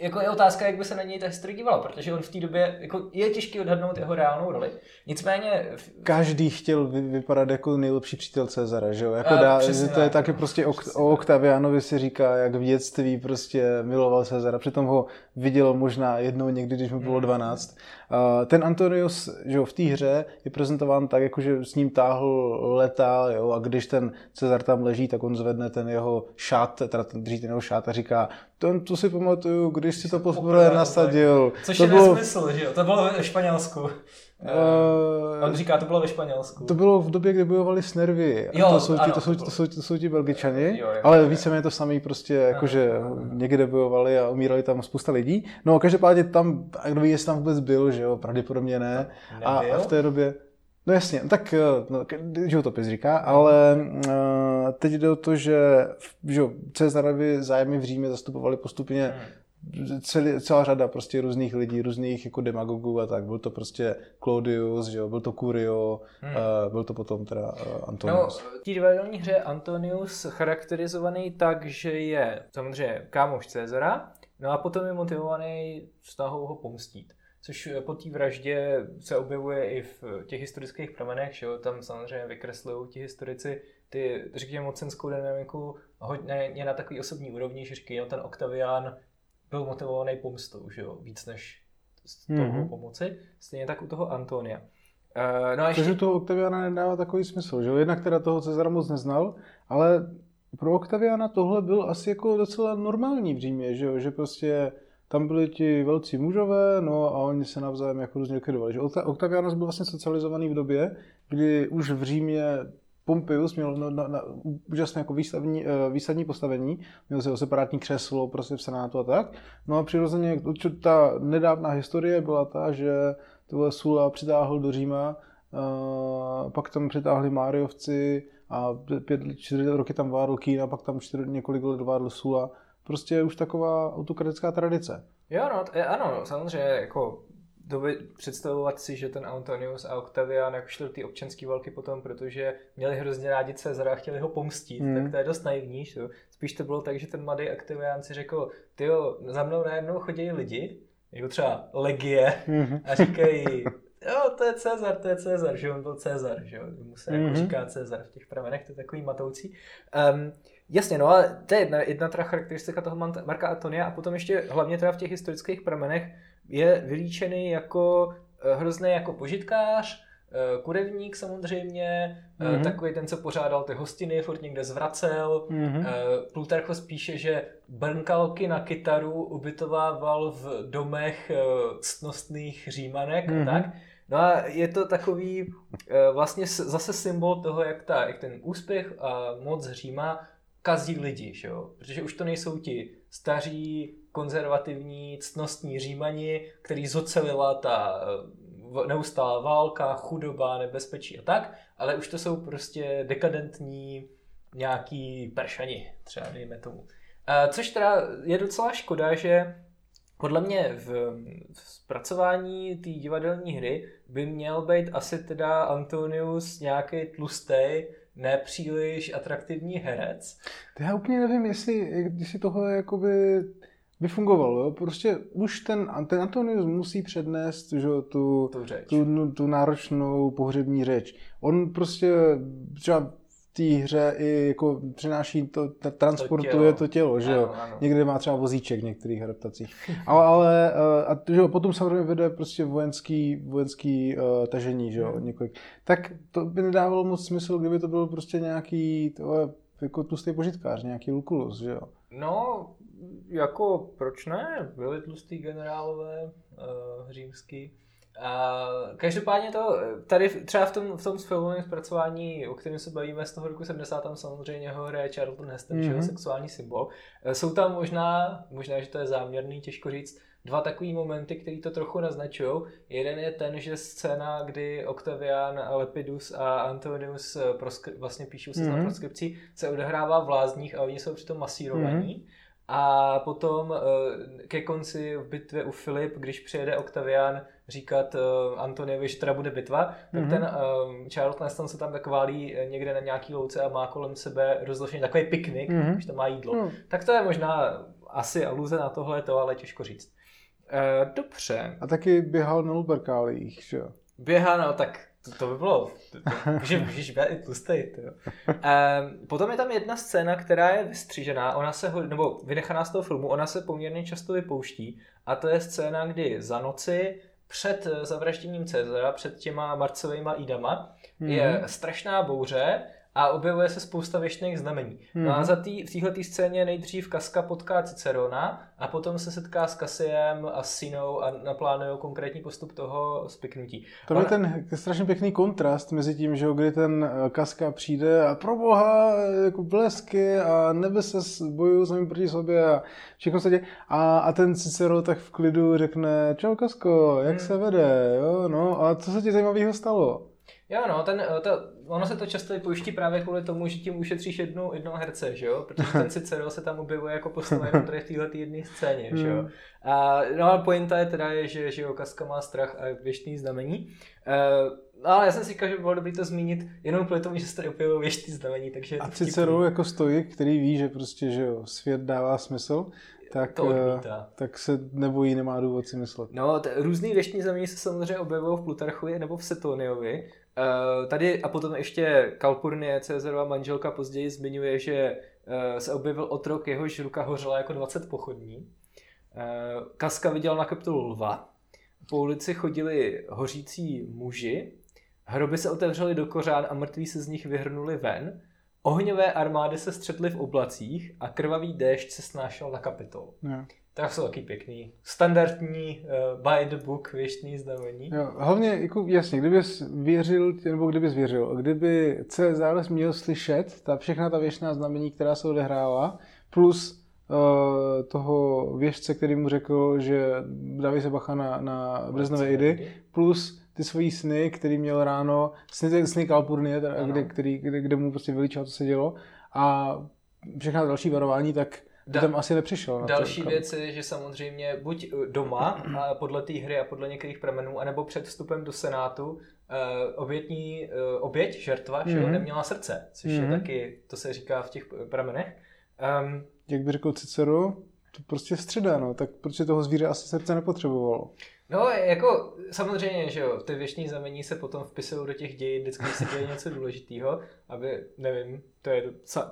jako je otázka, jak by se na něj ta historie dívala, protože on v té době, jako je těžké odhadnout jeho reálnou roli. Nicméně... Každý chtěl vy, vypadat jako nejlepší přítel Cezara, že jo? Jako A, dá, přesně to je tak, taky no, prostě o, přesně o Octavianovi si říká, jak v dětství prostě miloval Cezara, přitom ho viděl možná jednou někdy, když mu bylo Hmm. 12. Uh, ten Antonius, že jo, v té hře je prezentován tak, jako že s ním táhl leta, jo, a když ten Cezar tam leží, tak on zvedne ten jeho šát, teda ten, drží ten jeho šát a říká, to, to si pamatuju, když si to poprvé nasadil. Což to je bylo, nesmysl, že jo? To bylo ve Španělsku. Eh, On říká, to bylo ve Španělsku. To bylo v době, kdy bojovali s nervy. Jo, to, jsou ti, ano, to, jsou, to to, jsou, to jsou ti belgičani, Jo, jo, ale víceméně to samý prostě, jakože někde bojovali a umírali tam spousta lidí. No každopádně tam, a kdo ví, jestli tam vůbec byl, že jo, pravděpodobně ne. A, a v té době, no jasně, tak eh, no, životopis říká, ale uh, teď jde o to, že, že Cezarovi zájmy v Římě zastupovali postupně Hmm. Celý, celá řada prostě různých lidí, různých jako demagogů a tak. Byl to prostě Claudius, že jo, byl to Curio, Hmm. uh, byl to potom teda uh, No, Antonius. v té divadelní hře je Antonius charakterizovaný tak, že je samozřejmě kámoš Cezara, no a potom je motivovaný snahou ho pomstít. Což eh, po té vraždě se objevuje i v těch historických pramenech, že jo? tam samozřejmě vykreslují ti historici ty, řekněme, mocenskou dynamiku hodně na takový osobní úrovni, že říkají, no ten Octavian byl motivovaný pomstou, že jo? víc než z toho Mhm. pomoci. Stejně tak u toho Antonia. Uh, no a ještě... Takže toho Octaviana nedává takový smysl, že jo? Jednak teda toho Cezara moc neznal, ale pro Octaviana tohle byl asi jako docela normální v Římě, že jo? Že prostě tam byli ti velcí mužové, no a oni se navzájem jako různě likvidovali. Octavianus byl vlastně socializovaný v době, kdy už v Římě Pompeius měl na, na, na úžasné jako výstavní, eh, výsadní postavení, měl si separátní křeslo prostě v senátu a tak. No a přirozeně ta nedávná historie byla ta, že tohle Sula přitáhl do Říma, uh, pak tam přitáhli Máriovci a pět, čtyři roky tam vládl Kína, pak tam čtyři, několik let vládl Sula. Prostě už taková autokratická tradice. Jo, no, t- ano, samozřejmě, jako doby, představovat si, že ten Antonius a Octavian jako šli do té občanské války potom, protože měli hrozně rádi Cezara a chtěli ho pomstit, Hmm. tak to je dost naivní. Že? Spíš to bylo tak, že ten mladý Octavian si řekl, ty jo, za mnou najednou chodí lidi, jako třeba legie, a říkají, jo, to je Cezar, to je Cezar, že on byl Cezar, že jo, mu se jako Mhm. říká Cezar v těch pramenech, to je takový matoucí. Um, jasně, no ale to je jedna, jedna teda charakteristika toho Marka Antonia a potom ještě hlavně teda v těch historických pramenech je vylíčený jako eh, hrozný jako požitkář, eh, kurevník samozřejmě, Mhm. mm-hmm. takový ten, co pořádal ty hostiny, furt někde zvracel. Mhm. Eh, Plutarchos píše, že brnkalky na kytaru ubytovával v domech eh, ctnostných římanek Mhm. a tak. No a je to takový eh, vlastně zase symbol toho, jak, ta, jak ten úspěch a moc Říma kazí lidi, že jo? Protože už to nejsou ti staří, konzervativní, ctnostní Římani, který zocelila ta eh, neustálá válka, chudoba, nebezpečí a tak, ale už to jsou prostě dekadentní nějaký peršani, třeba dejme tomu. Eh, Což teda je docela škoda, že podle mě v, zpracování té divadelní hry by měl být asi teda Antonius nějaký tlustý, nepříliš atraktivní herec. To já úplně nevím, jestli, jestli tohle jakoby by fungovalo. Jo? Prostě už ten, ten Antonius musí přednést že, tu, Tu řeč. tu, no, tu náročnou pohřební řeč. On prostě třeba v té hře i jako přináší to, ta, transportuje tělo. to tělo, že jo. Ano, ano. Někde má třeba vozíček v některých adaptacích. ale, ale eh, a, že jo, potom samozřejmě vede prostě vojenský, vojenský uh, tažení, že jo, Hmm. několik. Tak to by nedávalo moc smysl, kdyby to byl prostě nějaký tohle, jako tlustý požitkář, nějaký Lukulus, že jo. No, jako proč ne? Byli tlustý generálové uh, římský. A každopádně to, tady v- třeba v tom, v tom filmovém zpracování, o kterém se bavíme z toho roku 70, tam samozřejmě ho hraje Charlton Heston, mm-hmm. Mhm. sexuální symbol. Eh, Jsou tam možná, možná, že to je záměrný, těžko říct, dva takový momenty, které to trochu naznačují. Jeden je ten, že scéna, kdy Octavian, Lepidus a Antonius eh, proskri- vlastně píšou se mm-hmm. Mhm. proskripcí, se odehrává v lázních a oni jsou přitom masírovaní. Mm-hmm. A potom eh, ke konci v bitvě u Filip, když přijede Octavian říkat uh, Antoniovi, že teda bude bitva, tak Mhm. ten um, Charles Neston se tam tak válí eh, někde na nějaký louce a má kolem sebe rozložený takový piknik, Mhm. už tam má jídlo. No. Tak to je možná asi aluze na tohle to, ale těžko říct. E, dobře. A taky běhal na Luperkálích, že jo? Běhá, no tak to, to by bylo, může, můžeš být i tlustej, jo. E, potom je tam jedna scéna, která je vystřížená, ona se, ho- nebo vynechaná z toho filmu, ona se poměrně často vypouští a to je scéna, kdy za noci před eh, zavražděním Cezara, před těma marcovými jídama, Mhm. je strašná bouře a objevuje se spousta věštných znamení. No a Mhm. za tý, v téhle scéně nejdřív Kaska potká Cicerona a potom se setká s Kasiem a Sinou a naplánují konkrétní postup toho spiknutí. To byl Ona- ten strašně pěkný kontrast mezi tím, že kdy ten eh, Kaska přijde a pro boha, jako blesky a nebe se s- bojují sami proti sobě a všechno se děje. A, a ten Cicero tak v klidu řekne, čau Kasko, jak Hmm. se vede, jo, no a co se ti zajímavého stalo? Jo, no, ten, to, ono se to často vypouští právě kvůli tomu, že tím ušetříš jednu, jednoho herce, že jo? Protože ten Cicero se tam objevuje jako postava jenom tady v téhle jedné scéně, že jo? Hmm. A, no a pointa je teda, je, že, že jo, Kaska má strach a věštný znamení. Uh, ale já jsem si říkal, že by bylo dobré to zmínit jenom kvůli tomu, že se tady objevují věštný znamení, takže A. Cicero jako stoik, který ví, že prostě, že jo, svět dává smysl, tak, To eh, odmítá. tak se nebojí, nemá důvod si myslet. No, t- různý věštní znamení se samozřejmě objevují v Plutarchovi nebo v Setoniovi. Uh, tady a potom ještě Kalpurnie, Cezarova manželka, později zmiňuje, že uh, se objevil otrok, jehož ruka hořela jako 20 pochodní. Uh, Kaska viděl na kapitolu lva. Po ulici chodili hořící muži. Hroby se otevřely do kořán a mrtví se z nich vyhrnuli ven. Ohňové armády se střetly v oblacích a krvavý déšť se snášel na kapitol. Jo. Tak jsou taky pěkný. Standardní uh, by the book věštný znamení. Jo, hlavně, jako jasně, kdybys věřil, nebo kdybys věřil, kdyby Cezar měl slyšet ta všechna ta věčná znamení, která se odehrála, plus uh, toho věžce, který mu řekl, že dávej se bacha na, na Breznové idy, plus ty svojí sny, který měl ráno, sny, sny Kalpurnie, teda, Ano. kde, který, kde, kde, mu prostě vyličoval, co se dělo, a všechna další varování, tak Da- tam asi nepřišel. Na Další to, věc je, že samozřejmě buď eh, doma a podle té hry a podle některých pramenů, anebo před vstupem do Senátu eh, obětní, eh, oběť, že jo, Mhm. neměla srdce, což je Mhm. taky, to se říká v těch pramenech. Um, Jak by řekl Cicero, to prostě středa, no, tak protože toho zvíře asi srdce nepotřebovalo. No, jako samozřejmě, že jo, ty věšní znamení se potom vpisují do těch dějin, vždycky se děje něco důležitého, aby, nevím, to je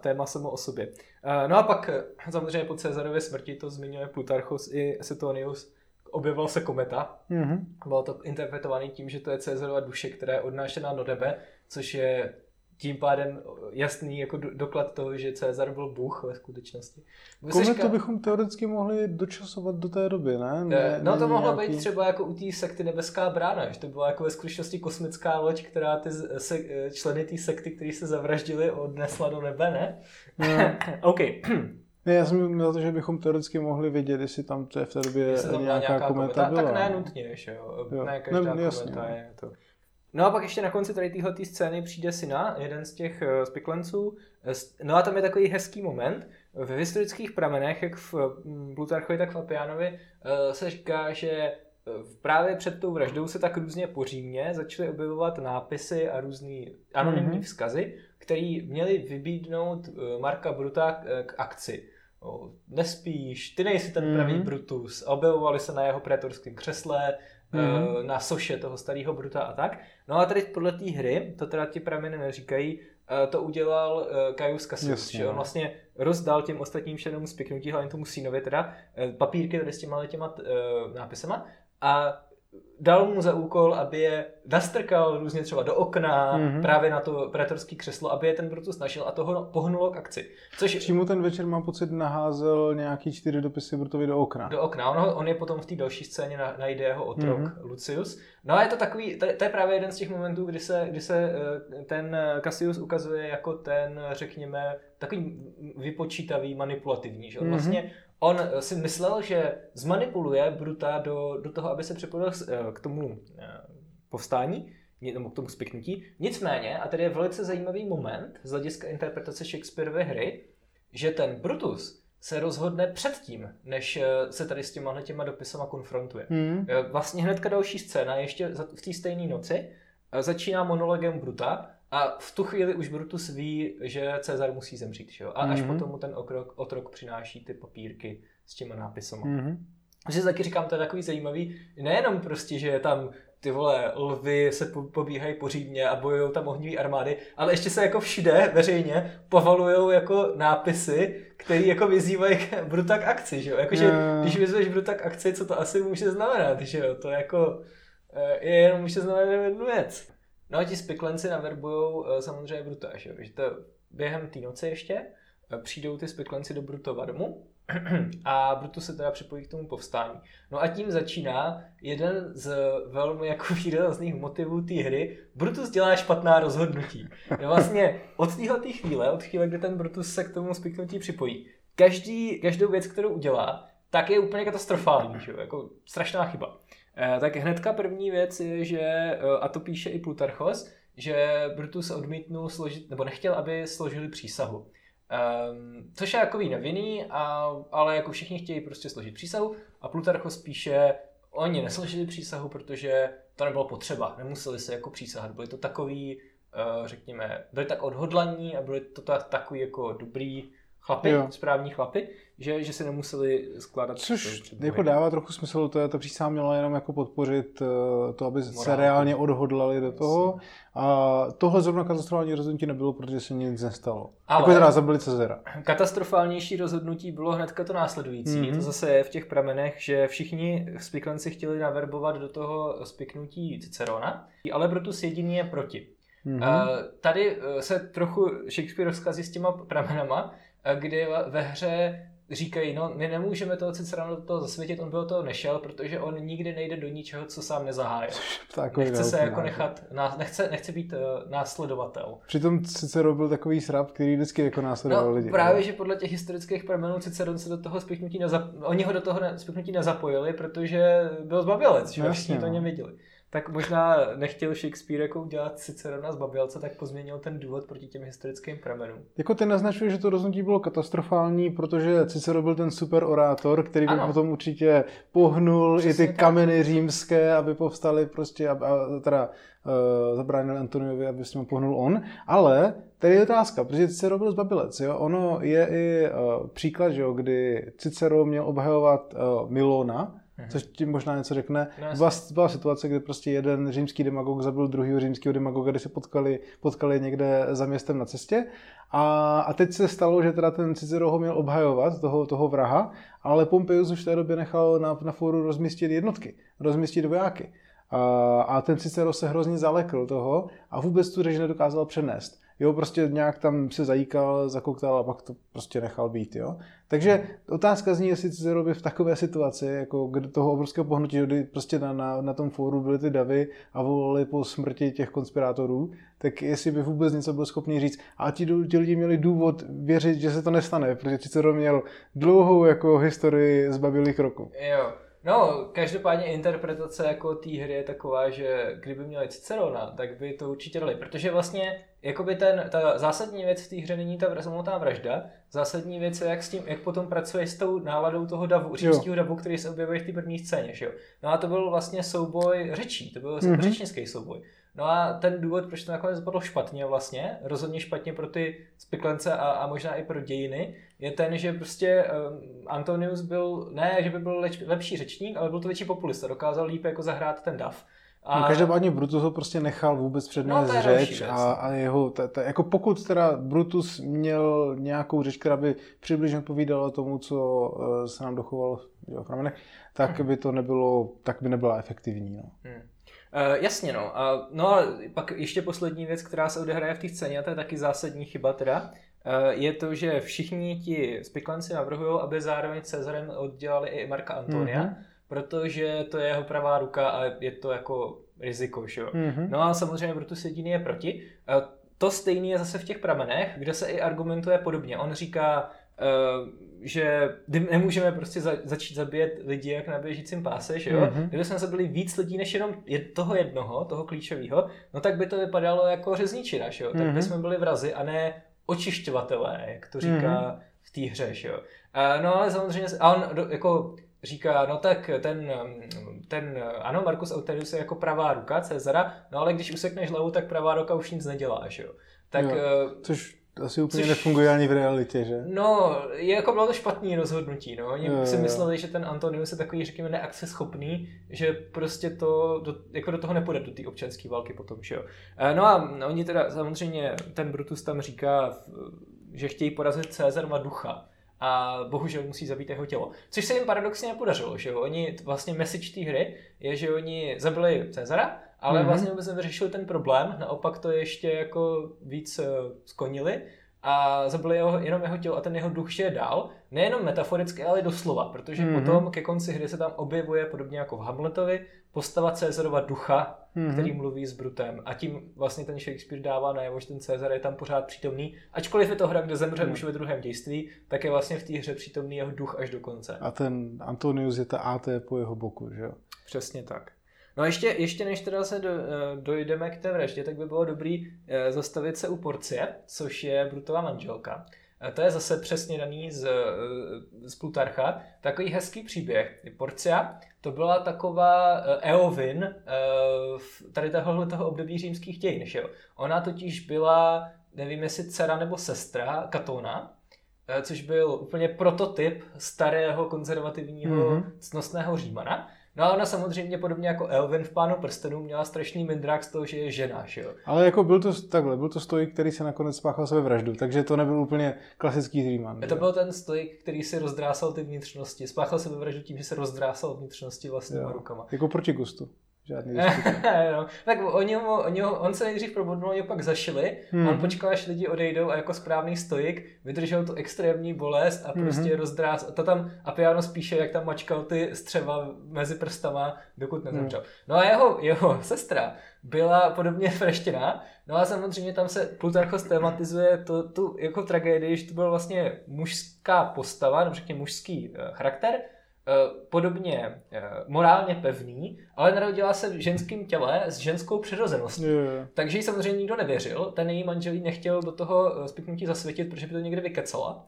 téma samo o sobě. Uh, no a pak eh, samozřejmě po Cezarově smrti, to zmiňuje Plutarchus i Setonius, objevila se kometa, Mhm. bylo to interpretované tím, že to je Cezarova duše, která je odnášená do nebe, což je tím pádem jasný jako do- doklad toho, že Cezar byl bůh ve skutečnosti. Kometu říká- bychom teoreticky mohli dočasovat do té doby, ne? Eh, ne No to mohlo nějaký- být třeba jako u té sekty Nebeská brána, že to byla jako ve skutečnosti kosmická loď, která ty se, eh, členy té sekty, kteří se zavraždili, odnesla do nebe, ne? Ne. OK. Ne, já jsem měl to, že bychom teoreticky mohli vědět, jestli tam to je v té době nějaká, nějaká kometa, kometa, byla. tak ne nutně, že jo. Jo. Ne každá Ne, jasně, kometa no. je to. No a pak ještě na konci tady téhle scény přijde syna, jeden z těch uh, spiklenců. Eh, No a tam je takový hezký moment. V historických pramenech, jak v mm, Plutarchovi, tak v Apianovi, eh, se říká, že eh, právě před tou vraždou se tak různě po Římě začaly objevovat nápisy a různý anonymní Mhm. vzkazy, které měly vybídnout eh, Marka Bruta k- akci. O, nespíš, ty nejsi ten Mhm. pravý Brutus. Objevovali se na jeho pretorském křesle, Mhm. eh, na soše toho starého Bruta a tak. No a tady podle té hry, to teda ti prameny neříkají, eh, to udělal eh, Caius Cassius, že on no. vlastně rozdal těm ostatním členům spiknutí, hlavně tomu synovi teda, eh, papírky tady s těma těma nápisama a dal mu za úkol, aby je nastrkal různě třeba do okna, Mhm. právě na to pretorský křeslo, aby je ten Brutus našel a toho pohnulo k akci. Což Přímo ten večer mám pocit naházel nějaký čtyři dopisy Brutovi do okna. do okna. On, on je potom v té další scéně na, najde jeho otrok Mhm. mm-hmm. Lucius. No a je to takový, to, to je právě jeden z těch momentů, kdy se, kdy se eh, ten Cassius ukazuje jako ten, řekněme, takový vypočítavý, manipulativní. Že? On Mhm. vlastně on si myslel, že zmanipuluje Bruta do, do toho, aby se připojil eh, k tomu eh, povstání, nebo k tomu spiknutí. Nicméně, a tady je velice zajímavý moment z hlediska interpretace Shakespeareovy hry, že ten Brutus se rozhodne předtím, než eh, se tady s těma těma dopisama konfrontuje. Eh, Vlastně hnedka další scéna, ještě v té stejné noci, začíná monologem Bruta a v tu chvíli už Brutus ví, že Cezar musí zemřít. Že jo? A až Mhm. potom mu ten okrok, otrok přináší ty papírky s těma nápisama. Mm-hmm. Si taky říkám, to je takový zajímavý, nejenom prostě, že je tam ty vole, lvy se po, pobíhají po Římě a bojují tam ohnivý armády, ale ještě se jako všude veřejně povalují jako nápisy, které jako vyzývají k brutak akci, že jo? Jakože, Jo. když vyzveš brutak akci, co to asi může znamenat, že jo? To jako eh, je jenom může znamenat jednu věc. No a ti spiklenci naverbujou eh, samozřejmě Bruta, že to během té noci ještě eh, přijdou ty spiklenci do Brutova domu a Brutus se teda připojí k tomu povstání. No a tím začíná jeden z velmi jako výrazných motivů té hry. Brutus dělá špatná rozhodnutí. No vlastně od téhle chvíle, od chvíle, kdy ten Brutus se k tomu spiknutí připojí, každý, každou věc, kterou udělá, tak je úplně katastrofální, že jako strašná chyba. Eh, tak hnedka první věc je, že, eh, a to píše i Plutarchos, že Brutus odmítnul složit, nebo nechtěl, aby složili přísahu. Um, což je takový nevinný, a, ale jako všichni chtějí prostě složit přísahu a Plutarchos píše, oni nesložili přísahu, protože to nebylo potřeba, nemuseli se jako přísahat, byli to takový, uh, řekněme, byli tak odhodlaní a byli to tak, takový jako dobrý chlapy, Jo. správní chlapy, že, že si nemuseli skládat Což jako dává trochu smysl, to je ta přísaha měla jenom jako podpořit eh, to, aby se Morálku. reálně odhodlali do toho. A tohle zrovna katastrofální rozhodnutí nebylo, protože se nic nestalo. Ale- Jako teda zabili Cezara. Katastrofálnější rozhodnutí bylo hnedka to následující. Mhm. Mm-hmm. To zase je v těch pramenech, že všichni spiklenci chtěli naverbovat do toho spiknutí Cicerona, ale Brutus jediný je proti. Mhm. Mm-hmm. Tady eh, se trochu Shakespeare rozkazí s těma pramenama, kdy ve hře říkají, no my nemůžeme toho Cicerona do toho zasvětit, on by do toho nešel, protože on nikdy nejde do ničeho, co sám nezahájil. Nechce se jako nechat, ná- nechce, nechce být uh, následovatel. Přitom Cicero byl takový srab, který vždycky jako následoval No, lidi. právě, že podle těch historických pramenů Ciceron se do toho spiknutí nezap... oni ho do toho ne- spiknutí nezapojili, protože byl zbabilec, že Jasně, všichni to no. něm viděli. Tak možná nechtěl Shakespeare jako udělat Cicerona z babilce, tak pozměnil ten důvod proti těm historickým pramenům. Jako ty naznačuje, že to rozhodnutí bylo katastrofální, protože Cicero byl ten super orátor, který by Ano. potom určitě pohnul Přesně i ty tak. kameny římské, aby povstaly prostě, a, a teda uh, zabránil Antoniovi, aby s ním pohnul on. Ale tady je otázka, protože Cicero byl zbabilec. Jo? Ono je i uh, příklad, že jo, kdy Cicero měl obhajovat uh, Milona, což ti možná něco řekne. No, byla, byla situace, kdy prostě jeden římský demagog zabil druhého římského demagoga, kdy se potkali, potkali někde za městem na cestě. A, a teď se stalo, že teda ten Cicero ho měl obhajovat, toho, toho vraha, ale Pompeius už v té době nechal na, na fóru rozmístit jednotky, rozmístit vojáky. A, a ten Cicero se hrozně zalekl toho a vůbec tu řeč nedokázal přenést. Jo, prostě nějak tam se zajíkal, zakoktal a pak to prostě nechal být, jo. Takže otázka zní, jestli Cicero by v takové situaci, jako toho obrovského pohnutí, kdy prostě na, na, na tom fóru byly ty davy a volali po smrti těch konspirátorů, tak jestli by vůbec něco byl schopný říct. A ti, ti lidi měli důvod věřit, že se to nestane, protože Cicero měl dlouhou jako historii zbabilých roků. Jo. No, každopádně interpretace jako té hry je taková, že kdyby měli Cicerona, tak by to určitě dali, protože vlastně jakoby ten, ta zásadní věc v té hře není ta samotná vražda, zásadní věc je, jak, s tím, jak potom pracuje s tou náladou toho davu, římského davu, který se objevuje v té první scéně, že jo. No a to byl vlastně souboj řečí, to byl Mhm. mm-hmm. řečnický souboj. No a ten důvod, proč to nakonec dopadlo špatně vlastně, rozhodně špatně pro ty spiklence a, a možná i pro dějiny, je ten, že prostě um, Antonius byl, ne, že by byl leč, lepší řečník, ale byl to větší populista, dokázal líp jako zahrát ten dav. A... No, každopádně Brutus ho prostě nechal vůbec přednést No, řeč a, a jeho, ta, ta, jako pokud teda Brutus měl nějakou řeč, která by přibližně odpovídala tomu, co uh, se nám dochovalo v pramenech, tak by to nebylo, tak by nebyla efektivní. No. Hmm. Uh, jasně no. A, no a pak ještě poslední věc, která se odehraje v té scéně, a to je taky zásadní chyba teda, uh, je to, že všichni ti spiklenci navrhují, aby zároveň Cezarem oddělali i Marka Antonia, Mhm. protože to je jeho pravá ruka a je to jako riziko, že jo. Mhm. No a samozřejmě Brutus jediný je proti. Uh, to stejné je zase v těch pramenech, kde se i argumentuje podobně. On říká, uh, že nemůžeme prostě za, začít zabíjet lidi jak na běžícím páse, že jo? Mhm. Kdyby jsme zabili víc lidí než jenom toho jednoho, toho klíčového, no tak by to vypadalo jako řezničina, že jo? Tak Mhm. by jsme byli vrazi a ne očišťovatelé, jak to říká Mhm. v té hře, že jo? Uh, no ale samozřejmě, a on do, jako říká, no tak ten, ten, ano, Marcus Aurelius je jako pravá ruka Cezara, no ale když usekneš hlavu, tak pravá ruka už nic nedělá, že jo? Tak Jo. uh, Což To asi úplně Což- nefunguje ani v realitě, že? No, je jako bylo to špatný rozhodnutí, no. Oni Jo, si mysleli, že ten Antonius je takový, řekněme, neakceschopný, že prostě to, do, jako do toho nepůjde, do té občanské války potom, že jo. Eh, No a oni teda, samozřejmě, ten Brutus tam říká, že chtějí porazit Cezarova ducha a bohužel musí zabít jeho tělo. Což se jim paradoxně nepodařilo, že jo. Oni, vlastně message té hry je, že oni zabili Cezara, ale Mhm. mm-hmm. vlastně vůbec nevyřešili ten problém, naopak to ještě jako víc eh, skonili a zabili jeho, jenom jeho tělo a ten jeho duch žije dál, nejenom metaforicky, ale i doslova, protože Mhm. mm-hmm. potom ke konci hry se tam objevuje, podobně jako v Hamletovi, postava Cezarova ducha, Mhm. mm-hmm. který mluví s Brutem a tím vlastně ten Shakespeare dává najevo, že ten Cezar je tam pořád přítomný, ačkoliv je to hra, kde zemře Mhm. už ve druhém dějství, tak je vlastně v té hře přítomný jeho duch až do konce. A ten Antonius je ta AT po jeho boku, že jo? Přesně tak. No a ještě, ještě než teda se do, eh, dojdeme k té vraždě, tak by bylo dobrý eh, zastavit se u Porcie, což je Brutová manželka. A to je zase přesně daný z, eh, z Plutarcha. Takový hezký příběh. Porcia to byla taková v tady tohohle toho období římských dějin. Že jo? Ona totiž byla, nevím jestli dcera nebo sestra Katona, což byl úplně prototyp starého konzervativního Mhm. mm-hmm. cnostného Římana. No a ona samozřejmě podobně jako Elvin v Pánu prstenů měla strašný mindrák z toho, že je žena, že jo. Ale jako byl to takhle, byl to stoik, který se nakonec spáchal sebe vraždu, takže to nebyl úplně klasický že to byl ten stoik, který si rozdrásal ty vnitřnosti. Spáchal se ve vraždu tím, že se rozdrásal vnitřnosti vlastníma Jo. rukama. Jako proti gustu. Žádný no, tak oni ho, oni ho, on se nejdřív probudnul, oni ho pak zašili, Mhm. on počkal, až lidi odejdou a jako správný stoik vydržel tu extrémní bolest a prostě Mhm. rozdrás. A to tam Apiano spíše, jak tam mačkal ty střeva mezi prstama, dokud nezemřel. No a jeho, jeho sestra byla podobně vražděná, no a samozřejmě tam se Plutarchos tematizuje to, tu jako tragédii, že to byla vlastně mužská postava, nebo řekněme mužský eh, charakter, podobně eh, morálně pevný, ale narodila se v ženském těle s ženskou přirozeností. Jo. Takže jí samozřejmě nikdo nevěřil, ten její manžel nechtěl do toho eh, spiknutí zasvětit, protože by to někde vykecala.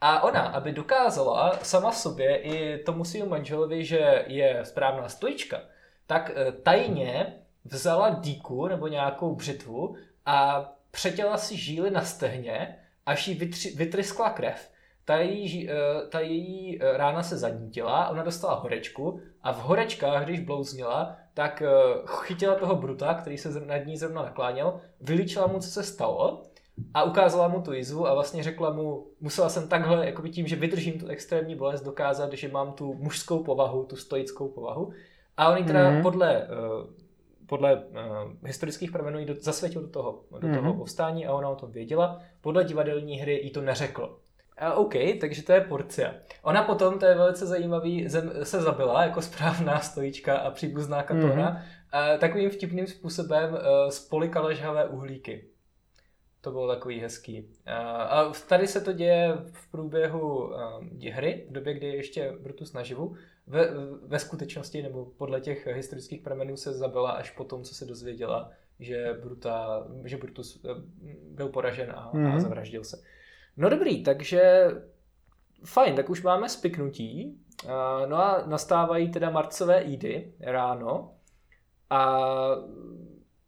A ona, aby dokázala sama sobě i tomu svým manželovi, že je správná stojička, tak eh, tajně vzala díku nebo nějakou břitvu a přetěla si žíly na stehně, až jí vytři, vytryskla krev. Ta její, eh, ta její eh, rána se zadnítila, ona dostala horečku a v horečkách, když blouznila, tak eh, chytila toho bruta, který se nad ní zrovna nakláněl, vylíčila mu, co se stalo a ukázala mu tu jizvu a vlastně řekla mu, musela jsem takhle, jakoby tím, že vydržím tu extrémní bolest, dokázat, že mám tu mužskou povahu, tu stoickou povahu. A on teda Mhm. podle, podle historických pramenů zasvětil do toho, do toho Mhm. povstání a ona o tom věděla. Podle divadelní hry jí to neřekl. A OK, takže to je Porcia. Ona potom, to je velice zajímavý, se zabila jako správná stojička a příbuzná katona mm-hmm. takovým vtipným způsobem uh, spolikala žhavé uhlíky. To bylo takový hezký. A tady se to děje v průběhu hry, v době, kdy je ještě Brutus naživu. Ve, ve skutečnosti, nebo podle těch historických pramenů se zabila až po tom, co se dozvěděla, že, Bruta, že Brutus eh, byl poražen a, mm-hmm. a Mhm. zavraždil se. No dobrý, takže fajn, tak už máme spiknutí. Uh, no a nastávají teda marcové jídy ráno a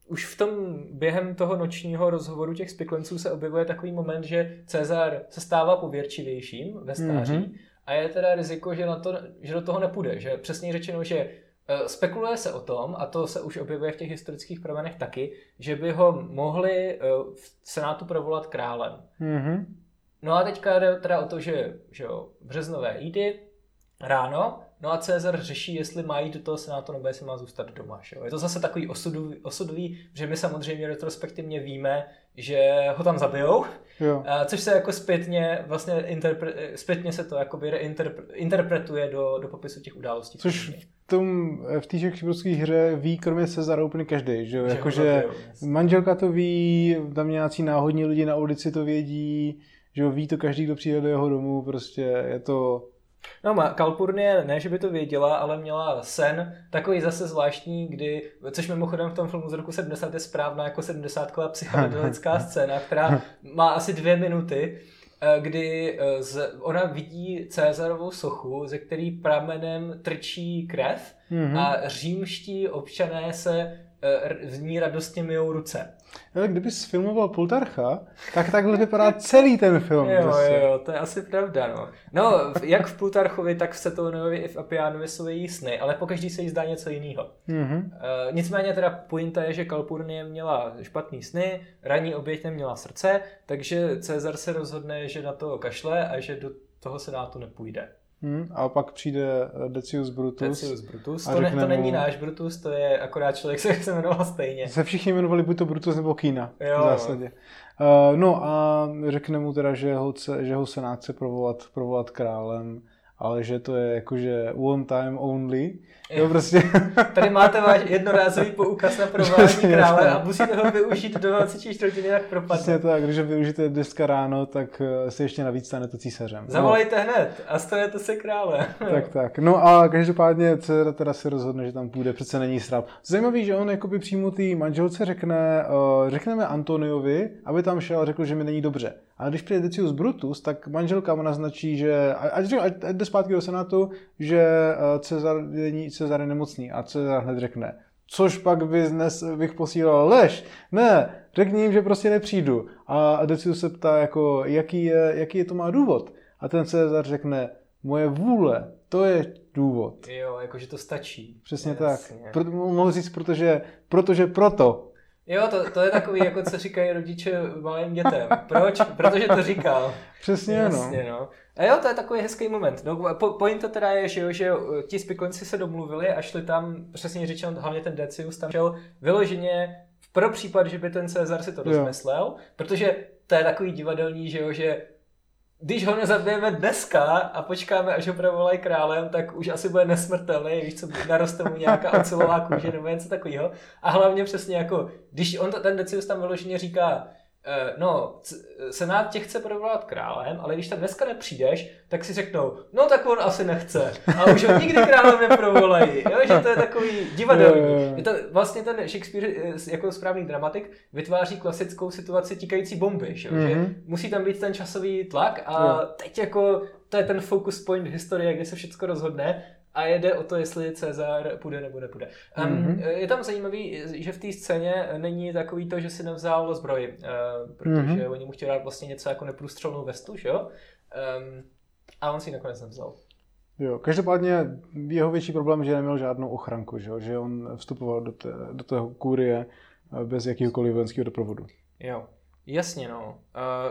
už v tom během toho nočního rozhovoru těch spiklenců se objevuje takový moment, že Cezar se stává pověrčivějším ve stáří Mhm. mm-hmm. a je teda riziko, že, na to, že do toho nepůjde. Že přesně řečeno, že eh, spekuluje se o tom, a to se už objevuje v těch historických pramenech taky, že by ho mohli eh, v Senátu provolat králem. Mhm. No a teďka jde teda o to, že, že jo, březnové jídy ráno, no a Cezar řeší, jestli má jít do toho senátu nebo jestli má zůstat doma. Že jo. Je to zase takový osudový, osudový, že my samozřejmě retrospektivně víme, že ho tam zabijou, Jo. a což se jako zpětně, vlastně interpre, zpětně se to jakoby reinterpre, interpretuje do, do popisu těch událostí. Což v tom, v té šekspírské hře ví kromě Cezara úplně každý, že jo? Jakože manželka to ví, tam nějací náhodní lidi na ulici to vědí, že jo, ví to každý, kdo přijde do jeho domu, prostě je to... No, má- Kalpurnie, ne, že by to věděla, ale měla sen, takový zase zvláštní, kdy, což mimochodem v tom filmu z roku 70 je správná jako 70 psychedelická scéna, která má asi dvě minuty, eh, kdy eh, z, ona vidí Cezarovou sochu, ze který pramenem trčí krev Mhm. a římští občané se eh, v ní radostně myjou ruce. Ale kdyby sfilmoval Plutarcha, tak takhle vypadá celý ten film. Jo, zase. jo, to je asi pravda, no. No, jak v Plutarchovi, tak v Setonovi i v Apiánovi jsou její sny, ale pokaždý se jí zdá něco jiného. Mhm. Uh, nicméně teda pointa je, že Kalpurnie měla špatný sny, ranní oběť neměla srdce, takže Cezar se rozhodne, že na to kašle a že do toho senátu nepůjde. Hm, a pak přijde eh, Decius Brutus. Decius Brutus, a to, ne, to není mu- náš Brutus, to je akorát člověk, se se jmenoval stejně. Se všichni jmenovali buď to Brutus nebo Kýna. Jo. V zásadě. Uh, no a řekne mu teda, že ho, že ho senát chce provolat, provolat králem, ale že to je jakože one time only. Jo, prostě. Tady máte váš jednorázový poukaz na Přesně krále a musíte ho využít do 24 hodiny, jak Přesně propadne. tak, když ho využijete dneska ráno, tak eh, se ještě navíc stanete císařem. Zavolejte hned a stanete se krále. No, tak, tak. No a každopádně Cezar teda se rozhodne, že tam půjde, přece není srab. Zajímavý, že on jakoby přímo té manželce řekne, uh, řekneme Antoniovi, aby tam šel a řekl, že mi není dobře. Ale když přijde Decius Brutus, tak manželka mu naznačí, že ať, ať, ať, ať jde zpátky do senátu, že eh, Cezar Cezar je nemocný a Cezar hned řekne, což pak by dnes bych posílal lež. Ne, řekni jim, že prostě nepřijdu. A Decius se ptá, jako, jaký, je, jaký je to má důvod. A ten Cezar řekne, moje vůle, to je důvod. Jo, jakože to stačí. Přesně Jasně. tak. Pro, mohl říct, protože, protože proto. Jo, to, to je takový, jako co říkají rodiče malým dětem. Proč? Protože to říkal. Přesně, Jasně, no. A jo, to je takový hezký moment. No, po, pointa teda je, že, jo, že uh, ti spiklenci se domluvili a šli tam, přesně řečeno, hlavně ten Decius tam šel vyloženě pro případ, že by ten Cezar si to Jo. rozmyslel, protože to je takový divadelní, že jo, že když ho nezabijeme dneska a počkáme, až ho provolají králem, tak už asi bude nesmrtelný, víš co, naroste mu nějaká ocelová kůže nebo něco takového. A hlavně přesně jako, když on ten Decius tam vyloženě říká, no, c- senát tě chce provolat králem, ale když tam dneska nepřijdeš, tak si řeknou, no tak on asi nechce. A už ho nikdy králem neprovolají. Jo, že to je takový divadelní. Je to vlastně ten Shakespeare eh, jako správný dramatik vytváří klasickou situaci tikající bomby, že, mm-hmm. že Mhm. musí tam být ten časový tlak a teď jako to je ten focus point historie, kde se všechno rozhodne a jede o to, jestli Cezar půjde nebo nepůjde. Um, Mhm. Je tam zajímavý, že v té scéně není takový to, že si nevzal zbroj, uh, protože Mhm. oni mu chtěli dát vlastně něco jako neprůstřelnou vestu, že jo? Um, a on si ji nakonec nevzal. Jo, každopádně jeho větší problém, že neměl žádnou ochranku, že, jo? že on vstupoval do, té, do toho kůrie eh, bez jakýhokoliv vojenského doprovodu. Jo, jasně no.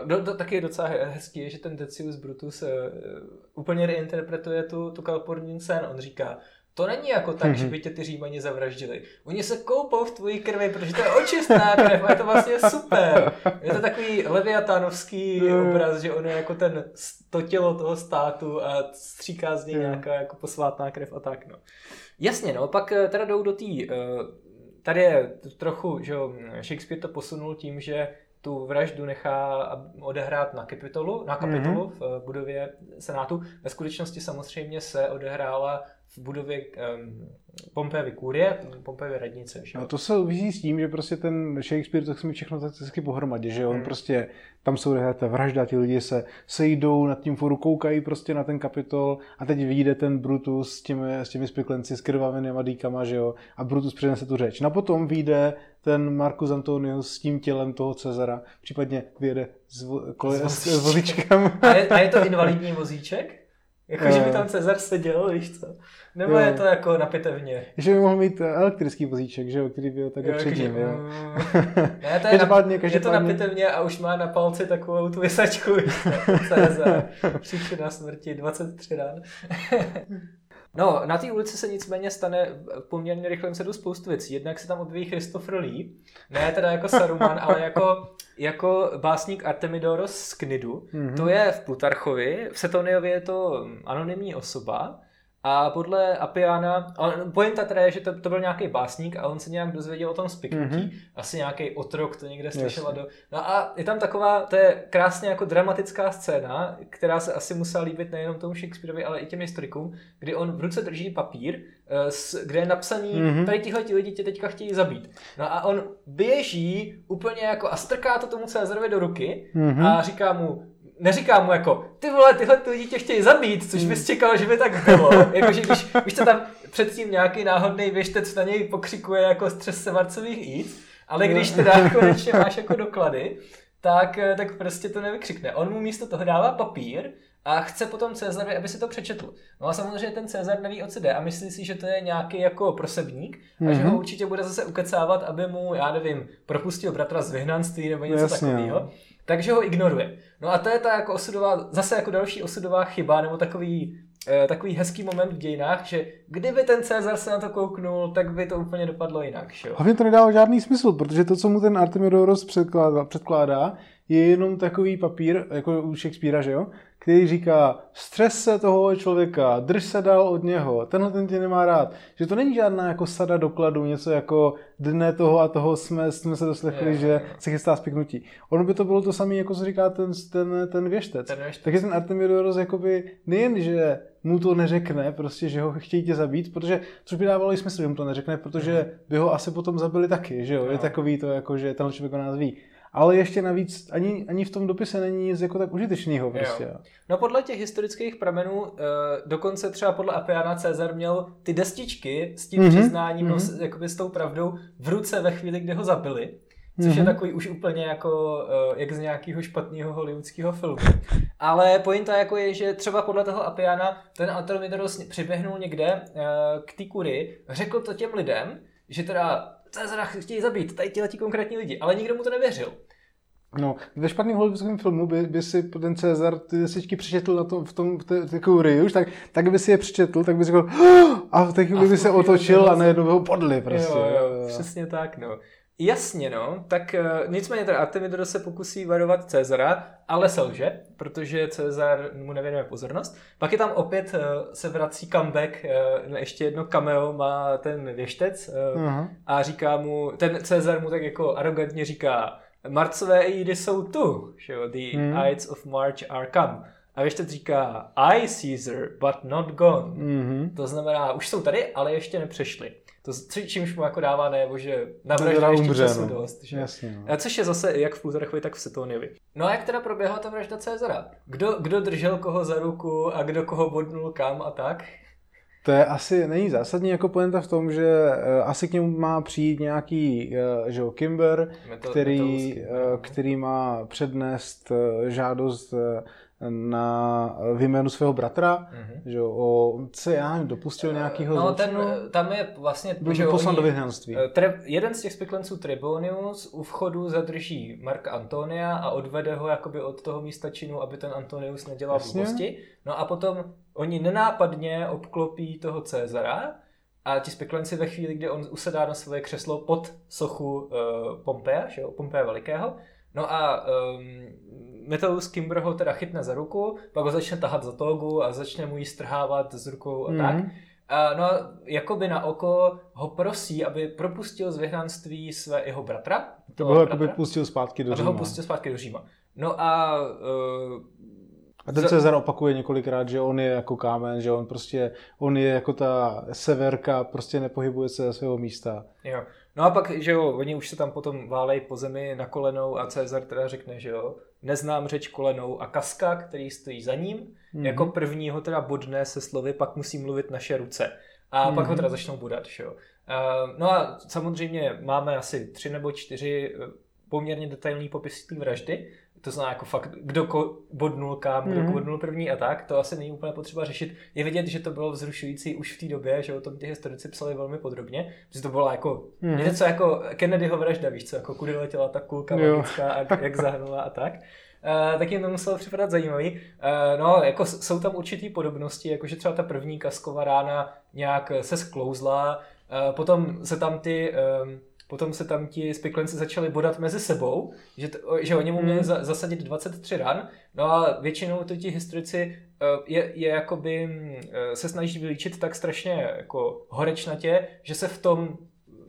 Uh, do, do, taky je docela he- hezký, že ten Decius Brutus uh, úplně reinterpretuje tu, tu Kalpornín scén. On říká, to není jako tak, že by tě ty římani zavraždili. Oni se koupou v tvojí krvi, protože to je očistná krev a je to vlastně super. Je to takový leviatánovský Jo. obraz, že on je jako ten to tělo toho státu a stříká z něj Jo. nějaká jako posvátná krev a tak no. Jasně no, pak eh, teda jdou do té, eh, tady je trochu, že jo, Shakespeare to posunul tím, že tu vraždu nechá odehrát na kapitolu, na kapitolu Mhm. v eh, budově Senátu. Ve skutečnosti samozřejmě se odehrála v budově um, Pompejovy kůrie, Pompejovy radnice. Že? No to se souvisí s tím, že prostě ten Shakespeare to chce mít všechno tak vždycky pohromadě, že on Hmm. prostě, tam jsou ta vražda, ty lidi se sejdou nad tím foru, koukají prostě na ten kapitol a teď vyjde ten Brutus s těmi, s těmi spiklenci, s krvavými dýkama, že jo, a Brutus přinese tu řeč. No potom vyjde ten Marcus Antonius s tím tělem toho Cezara, případně vyjede s, vo, kole, s, s vozíčkem. A, je, a je to invalidní vozíček? Jako, že by Eh. tam Cezar seděl, víš co? Nebo Jo. je to jako na pitevně? že by mohl mít elektrický vozíček, že jo, který byl takhle Jo, před jakože, ním, jo. mm, Ne, to je, Každopádně- na, je to na každopádně- pitevně a už má na palci takovou tu vysačku? Cezar, příčina smrti, 23 ran. No, na té ulici se nicméně stane poměrně rychlém sedu spoustu věcí. Jednak se tam objeví Christopher Lee, ne teda jako Saruman, ale jako, jako básník Artemidoros z Knidu. Mhm. To je v Plutarchovi, v Setoniovi je to anonymní osoba, a podle Apiana, a pointa teda je, že to, to byl nějaký básník a on se nějak dozvěděl o tom spiknutí. Mhm. Asi nějaký otrok to někde slyšel. a Jasně. Do... No a je tam taková, to je krásně jako dramatická scéna, která se asi musela líbit nejenom tomu Shakespeareovi, ale i těm historikům, kdy on v ruce drží papír, eh, kde je napsaný, Mhm. tady tihle ti lidi tě teďka chtějí zabít. No a on běží úplně jako a strká to tomu Cezarovi do ruky Mhm. a říká mu, neříká mu jako, ty vole, tyhle ty lidi tě chtějí zabít, což bys čekal, že by tak bylo. Jakože když, když to tam předtím nějaký náhodný věštec na něj pokřikuje jako střes se marcových jíc, Ale když teda konečně máš jako doklady, tak, eh, tak prostě to nevykřikne. On mu místo toho dává papír a chce potom Cezarovi, aby si to přečetl. No a samozřejmě ten Cezar neví, o co jde a myslí si, že to je nějaký jako prosebník a mm-hmm. že ho určitě bude zase ukecávat, aby mu, já nevím, propustil bratra z vyhnanství nebo něco Jasně, takového. Takže ho ignoruje. No a to je ta jako osudová, zase jako další osudová chyba, nebo takový, eh, takový hezký moment v dějinách, že kdyby ten Cezar se na to kouknul, tak by to úplně dopadlo jinak. Že? Hlavně to nedává žádný smysl, protože to, co mu ten Artemidoros předkládá, předkládá je jenom takový papír, jako u Shakespearea, že jo? Který říká, stres se toho člověka, drž se dál od něho, tenhle ten tě nemá rád. Že to není žádná jako sada dokladů, něco jako dne toho a toho jsme, jsme se doslechli, Je, že je. se chystá spiknutí. Ono by to bylo to samé, jako se říká ten, ten, ten věštec. Ten věštec. Takže ten Artemidoros jakoby nejen, že mu to neřekne, prostě, že ho chtějí tě zabít, protože, což by dávalo i smysl, že mu to neřekne, protože by ho asi potom zabili taky, že jo, je No. takový to, jako, že tenhle člověk o nás ví. Ale ještě navíc ani, ani v tom dopise není nic jako tak užitečného prostě. No podle těch historických pramenů, eh, dokonce třeba podle Apiana Cezar měl ty destičky s tím Mhm, mm-hmm, přiznáním, mhm. mm-hmm. no, s- jakoby s tou pravdou v ruce ve chvíli, kdy ho zabili. Což Mhm. je takový už úplně jako, eh, jak z nějakého špatného hollywoodského filmu. Ale pointa jako je, že třeba podle toho Apiana ten Atromidoros přiběhnul někde eh, k té kury, řekl to těm lidem, že teda Cezara chtějí zabít, tady ti konkrétní lidi, ale nikdo mu to nevěřil. No, ve špatném hollywoodském filmu by, by si ten Cezar ty desičky přečetl na tom, v tom v té, té kurii už, tak, tak by si je přečetl, tak by si řekl a v té chvíli by se otočil a najednou by ho podli prostě. Jo, jo, přesně tak, no. Jasně, no. Tak uh, nicméně teda Artemidor se pokusí varovat Cezara, ale selže, protože Cezar mu nevěnuje pozornost. Pak je tam opět, uh, se vrací comeback, uh, ještě jedno cameo má ten věštec uh, Aha. a říká mu, ten Cezar mu tak jako arrogantně říká, Marcové jídy jsou tu, že jo, the Hmm. Ides of March are come. A věštec říká, I Caesar, but not gone. Mhm. To znamená, už jsou tady, ale ještě nepřešli. To, co- čímž mu jako dává najevo, že na Teda vraždu ještě umře, času no. dost. Že? Jasně, no. A Což je zase jak v Plutarchovi, tak v Setoniovi. No a jak teda proběhla ta vražda Cezara? Kdo, kdo držel koho za ruku a kdo koho bodnul kam a tak? To je asi, není zásadní jako pointa v tom, že eh, asi k němu má přijít nějaký, eh, že jo, Kimber, Meto- který, no. který má přednést eh, žádost eh, na v jménu svého bratra, Mhm. že o, co já dopustil nějakýho No ten, zločinu? eh, tam je vlastně... Byl že poslan do vyhnanství. Eh, Tre- jeden z těch spiklenců Tribonius u vchodu zadrží Marka Antonia a odvede ho jakoby od toho místa činu, aby ten Antonius nedělal Jasně. blbosti. No a potom oni nenápadně obklopí toho Cezara a ti spiklenci ve chvíli, kdy on usedá na svoje křeslo pod sochu uh, Pompeja, že jo, Pompeja Velikého, No a um, Metellus Kimber ho teda chytne za ruku, pak ho začne tahat za togu a začne mu ji strhávat z rukou a Mhm. tak. A no a jakoby na oko ho prosí, aby propustil z vyhnanství své jeho bratra. To toho bylo jako by bratra, pustil zpátky do aby Říma. ho pustil zpátky do Říma. No a uh, A ten za- Cezar opakuje několikrát, že on je jako kámen, že on prostě, on je jako ta severka, prostě nepohybuje se ze svého místa. Jo. No a pak, že jo, oni už se tam potom válejí po zemi na kolenou a Cezar teda řekne, že jo, neznám řeč kolenou a Kaska, který stojí za ním, mm-hmm. jako první ho teda bodne se slovy, pak musí mluvit naše ruce. A mm-hmm. pak ho teda začnou bodat, že jo. Uh, no a samozřejmě máme asi tři nebo čtyři eh, poměrně detailní popisy té vraždy, to znamená jako fakt, kdo bodnul kam, kdo Mhm. bodnul první a tak, to asi není úplně potřeba řešit. Je vidět, že to bylo vzrušující už v té době, že o tom ty historici psali velmi podrobně, že to bylo jako Mhm. něco jako Kennedyho vražda, víš co, jako kudy letěla ta kulka magická a jak zahnula a tak. Uh, tak jim to muselo připadat zajímavý. Uh, no, jako jsou tam určitý podobnosti, jakože třeba ta první kasková rána nějak se sklouzla, uh, potom se tam ty um, Potom se tam ti spiklenci začali bodat mezi sebou, že, to, že oni mu měli Hmm. za, zasadit 23 ran, no a většinou to ti historici uh, je, je jakoby, uh, se snaží vylíčit tak strašně jako horečnatě, že se v tom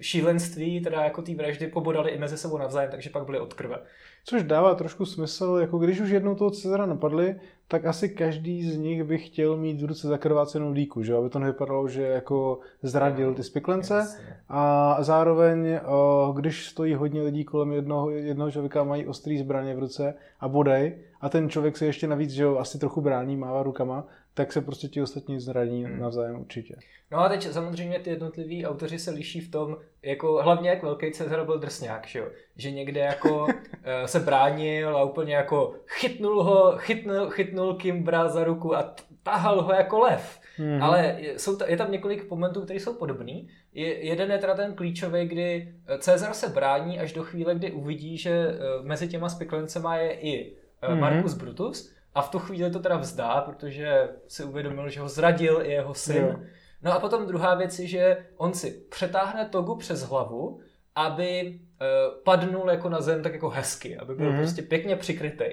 šílenství, teda jako ty vraždy pobodali i mezi sebou navzájem, takže pak byly od krve. Což dává trošku smysl, jako když už jednou toho Cezara napadli, tak asi každý z nich by chtěl mít v ruce zakrvácenou dýku, že? aby to nevypadalo, že jako zradil ty spiklence. Jasně. A zároveň, o, když stojí hodně lidí kolem jednoho, jednoho člověka, mají ostrý zbraně v ruce a bodej, a ten člověk se ještě navíc, že jo, asi trochu brání, mává rukama, tak se prostě ti ostatní zraní Hmm. navzájem určitě. No a teď samozřejmě ty jednotliví autoři se liší v tom, jako hlavně jak velký Cezar byl drsňák, že jo? Že někde jako eh, se bránil a úplně jako chytnul ho, chytnul, chytnul Kimbra za ruku a tahal ho jako lev. Mhm. Ale je- jsou ta, je tam několik momentů, které jsou podobný. Je, jeden je teda ten klíčový, kdy eh, Cezar se brání až do chvíle, kdy uvidí, že eh, mezi těma spiklencema je i Mhm. Marcus Brutus a v tu chvíli to teda vzdá, protože si uvědomil, že ho zradil i jeho syn. Jo. No a potom druhá věc je, že on si přetáhne togu přes hlavu, aby uh, padnul jako na zem tak jako hezky, aby byl Mhm. mm-hmm. prostě pěkně přikrytý.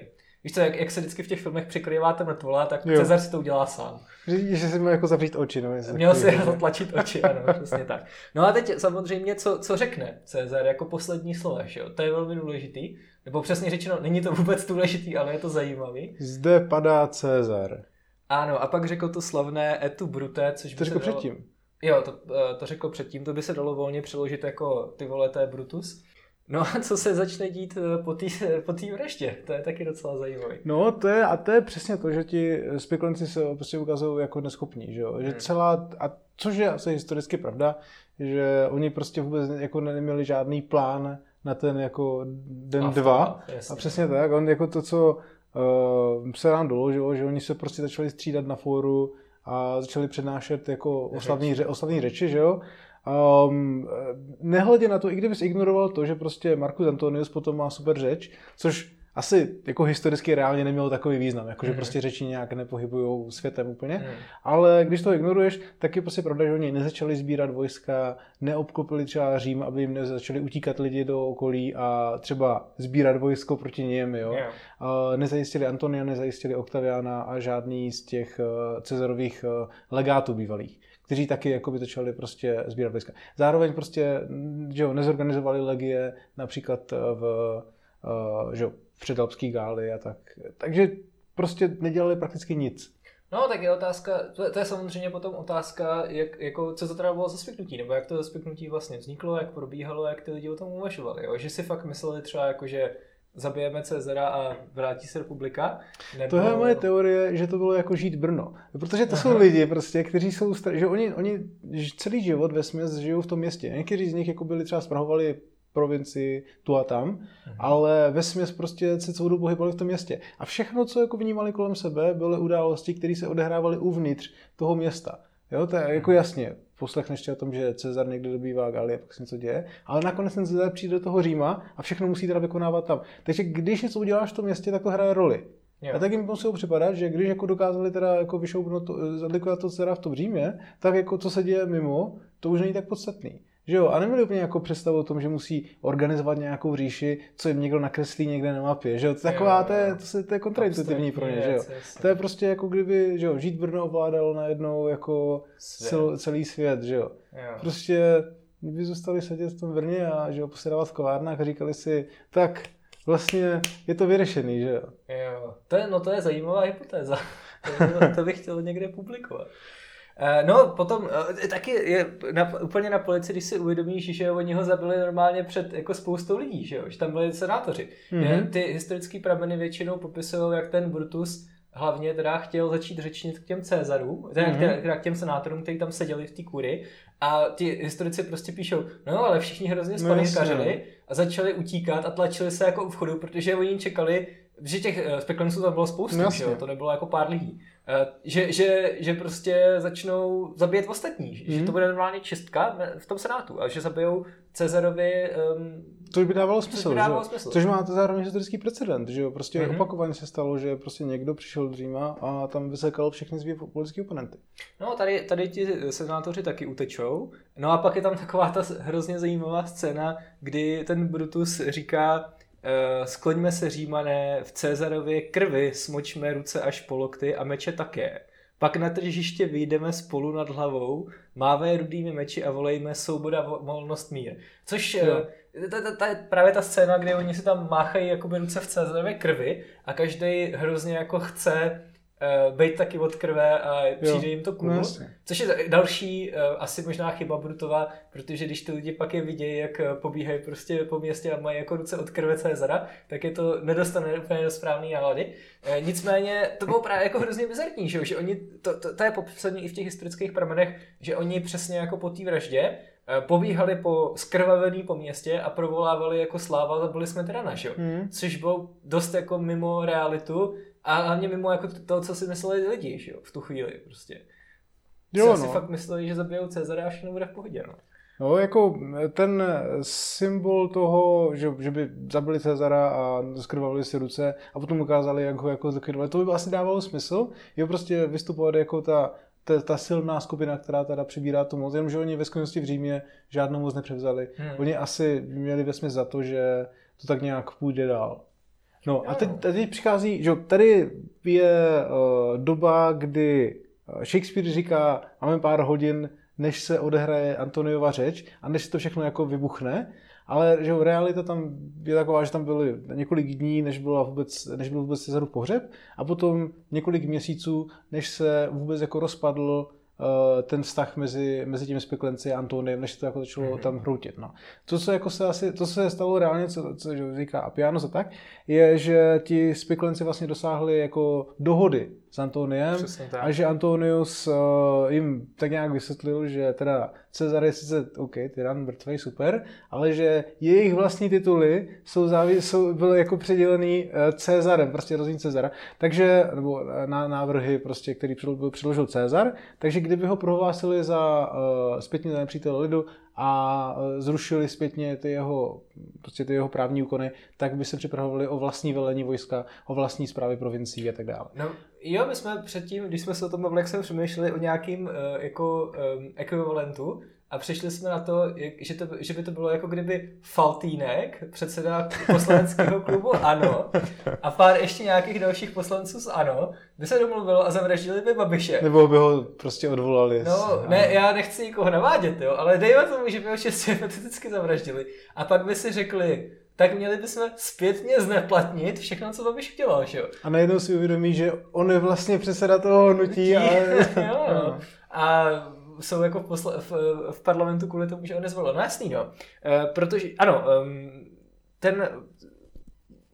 Víš co, jak, jak se vždycky v těch filmech přikrýváte mrtvola, tak Jo. Cezar si to udělá sám. Že, že si měl jako zavřít oči. No, Měl si zatlačit oči, ano, přesně tak. No a teď samozřejmě, co, co řekne Cezar jako poslední slovo, že jo? To je velmi důležitý. Nebo přesně řečeno, není to vůbec důležitý, ale je to zajímavý. Zde padá Cezar. Ano, a pak řekl to slavné etu brute, což by To se řekl dalo- předtím. Jo, to, eh, to řekl předtím, to by se dalo volně přeložit jako ty vole, to je Brutus. No a co se začne dít eh, po té po tý vraždě, to je taky docela zajímavý. No, to je, a to je přesně to, že ti spekulanci se prostě ukazují jako neschopní, že jo? Že Hmm. celá, a což je asi historicky pravda, že oni prostě vůbec jako neměli žádný plán na ten jako den A dva. jasně. A přesně tak, on jako to, co uh, se nám doložilo, že oni se prostě začali střídat na fóru a začali přednášet jako oslavní, ře, oslavní řeči, že jo. Um, nehledě na to, i kdybys ignoroval to, že prostě Marcus Antonius potom má super řeč, což asi jako historicky reálně nemělo takový význam, jakože Mhm. prostě řeči nějak nepohybují světem úplně, Hmm. ale když to ignoruješ, tak je prostě pravda, že oni nezačali sbírat vojska, neobklopili třeba Řím, aby jim nezačali utíkat lidi do okolí a třeba sbírat vojsko proti něm, jo. A nezajistili Antonia, nezajistili Octaviana a žádný z těch eh, Cezarových eh, legátů bývalých, kteří taky jakoby začali prostě sbírat vojska. Zároveň prostě, že jo, nezorganizovali legie například eh, v, eh, že jo, předalpský gáli a tak. Takže prostě nedělali prakticky nic. No, tak je otázka, to je, to je samozřejmě potom otázka, jak, jako, co to teda bylo za spiknutí, nebo jak to spiknutí vlastně vzniklo, jak probíhalo, jak ty lidi o tom uvažovali, jo? že si fakt mysleli třeba jako, že zabijeme Cezara a vrátí se republika, nebo... To je moje teorie, že to bylo jako žít Brno. Protože to jsou lidi prostě, kteří jsou, že oni, oni celý život ve směs žijou v tom městě. Někteří z nich jako byli třeba sprahovali provincii tu a tam, Mhm. ale ve směs prostě se celou dobu pohybovali v tom městě. A všechno, co jako vnímali kolem sebe, byly události, které se odehrávaly uvnitř toho města. Jo, to je jako jasně, poslechneš o tom, že Cezar někde dobývá Galie, pak se něco děje, ale nakonec ten Cezar přijde do toho Říma a všechno musí teda vykonávat tam. Takže když něco uděláš v tom městě, tak to hraje roli. Jo. A tak jim muselo připadat, že když jako dokázali teda jako vyšoupnout to, zadlikovat to teda v tom Římě, tak jako co se děje mimo, to už není tak podstatný. Že jo? A neměli úplně jako představu o tom, že musí organizovat nějakou říši, co jim někdo nakreslí někde na mapě. Že jo? To, je taková, Jo, to, je, to, se, to je kontraintuitivní pro ně. Že jo? To je prostě jako kdyby, že jo, žít Brno ovládalo najednou jako Svět. cel, celý svět, že jo. Jo. Prostě by zůstali sedět v tom Brně a že jo, posedávat v kovárnách a říkali si, tak vlastně je to vyřešený, že jo. Jo, to je, no to je zajímavá hypotéza. To, to bych chtěl někde publikovat. Eh, No, potom eh, taky je na, úplně na polici, když si uvědomíš, že oni ho zabili normálně před jako spoustou lidí, že, jo? že tam byli senátoři. Mhm. Mm-hmm. Ty historické prameny většinou popisují, jak ten Brutus hlavně teda chtěl začít řečnit k těm Cezarům, teda, Mhm. mm-hmm. teda k těm senátorům, kteří tam seděli v té kury a ty historici prostě píšou, no ale všichni hrozně No spanikařili a začali utíkat a tlačili se jako u vchodu, protože oni čekali, že těch speklenců tam bylo spoustu, No že jo? to nebylo jako pár lidí. Eh, Že, že, že prostě začnou zabíjet ostatní, že Mhm. to bude normálně čistka v tom senátu a že zabijou Cezarovi um, Což by dávalo smysl, by dávalo že? smysl. Což má to zároveň historický precedent, že jo? Prostě Mhm. mm-hmm. opakovaně se stalo, že prostě někdo přišel do Říma a tam vysekal všechny své politické oponenty. No, tady, tady ti senátoři taky utečou. No a pak je tam taková ta hrozně zajímavá scéna, kdy ten Brutus říká, skloňme se římané, v Cezarově krvi smočme ruce až po lokty a meče také. Pak na tržiště vyjdeme spolu nad hlavou, mávé rudými meči a volejme souboda, vo- volnost, mír. Což Jo. eh, to, to, to je právě ta scéna, kde oni si tam máchají jakoby ruce v Cezarově krvi a každý hrozně jako chce uh, být taky od krve a přijde Jo, jim to cool. no jasně. Což je další uh, asi možná chyba Brutova, protože když ty lidi pak je vidějí, jak eh, pobíhají prostě po městě a mají jako ruce od krve Cezara, tak je to nedostane úplně do správné nálady. Uh, nicméně to bylo právě jako hrozně bizarní, že, že oni, to, to, to je popsané i v těch historických pramenech, že oni přesně jako po té vraždě eh, pobíhali po skrvavený po městě a provolávali jako sláva, zabili jsme teda naše. Hmm. Což bylo dost jako mimo realitu a hlavně mimo jako to, co si mysleli lidi, že jo, v tu chvíli prostě. Jo, Jo, si no. fakt mysleli, že zabijou Cezara a všechno bude v pohodě, no. No, jako ten symbol toho, že, že by zabili Cezara a skrvavili si ruce a potom ukázali, jak ho jako zlikvidovali, to by asi dávalo smysl. Je prostě vystupovat jako ta, ta, ta silná skupina, která teda přibírá tu moc, jenomže oni ve skutečnosti v Římě žádnou moc nepřevzali. Hmm. Oni asi měli vesměs za to, že to tak nějak půjde dál. No a teď, teď přichází, že tady je uh, doba, kdy eh, Shakespeare říká, máme pár hodin, než se odehraje Antoniova řeč a než to všechno jako vybuchne, ale že jo, realita tam je taková, že tam byly několik dní, než, byla vůbec, než byl vůbec Cezarův pohřeb a potom několik měsíců, než se vůbec jako rozpadl ten vztah mezi, mezi těmi speklenci a Antoniem, než se to jako začalo mm-hmm. tam hroutit. No. To, co jako se asi, to, co se stalo reálně, co, co říká Apianos a tak, je, že ti speklenci vlastně dosáhli jako dohody s Antoniem a že Antonius uh, jim tak nějak vysvětlil, že teda Cezar je sice OK, tyran, mrtvej, super, ale že jejich vlastní tituly jsou, závi, jsou byly jako předělený uh, Cezarem, prostě rozní Cezara, takže, nebo eh, na návrhy prostě, který předložil, předložil Cezar, takže kdyby ho prohlásili za uh, zpětně za nepřítele lidu a uh, zrušili zpětně ty jeho, prostě ty jeho právní úkony, tak by se připravovali o vlastní velení vojska, o vlastní zprávy provincií a tak dále. No, jo, my jsme předtím, když jsme se o tom bavili, jak jsme přemýšleli o nějakým uh, jako um, ekvivalentu a přišli jsme na to, že, to, že by to bylo jako kdyby Faltýnek, předseda poslaneckého klubu ANO a pár ještě nějakých dalších poslanců z ANO, by se domluvilo a zavraždili by Babiše. Nebo by ho prostě odvolali. No, ne, já nechci nikoho navádět, jo, ale dejme tomu, že by ho čistě hypoteticky zavraždili. A pak by si řekli, tak měli bychom zpětně zneplatnit všechno, co Babiš udělal, že jo. A najednou si uvědomí, že on je vlastně předseda toho hnutí. A... jo, no. A jsou jako v, posla- v, v parlamentu kvůli tomu, že on nezvolil. No jasný, no. E, protože, ano, um, ten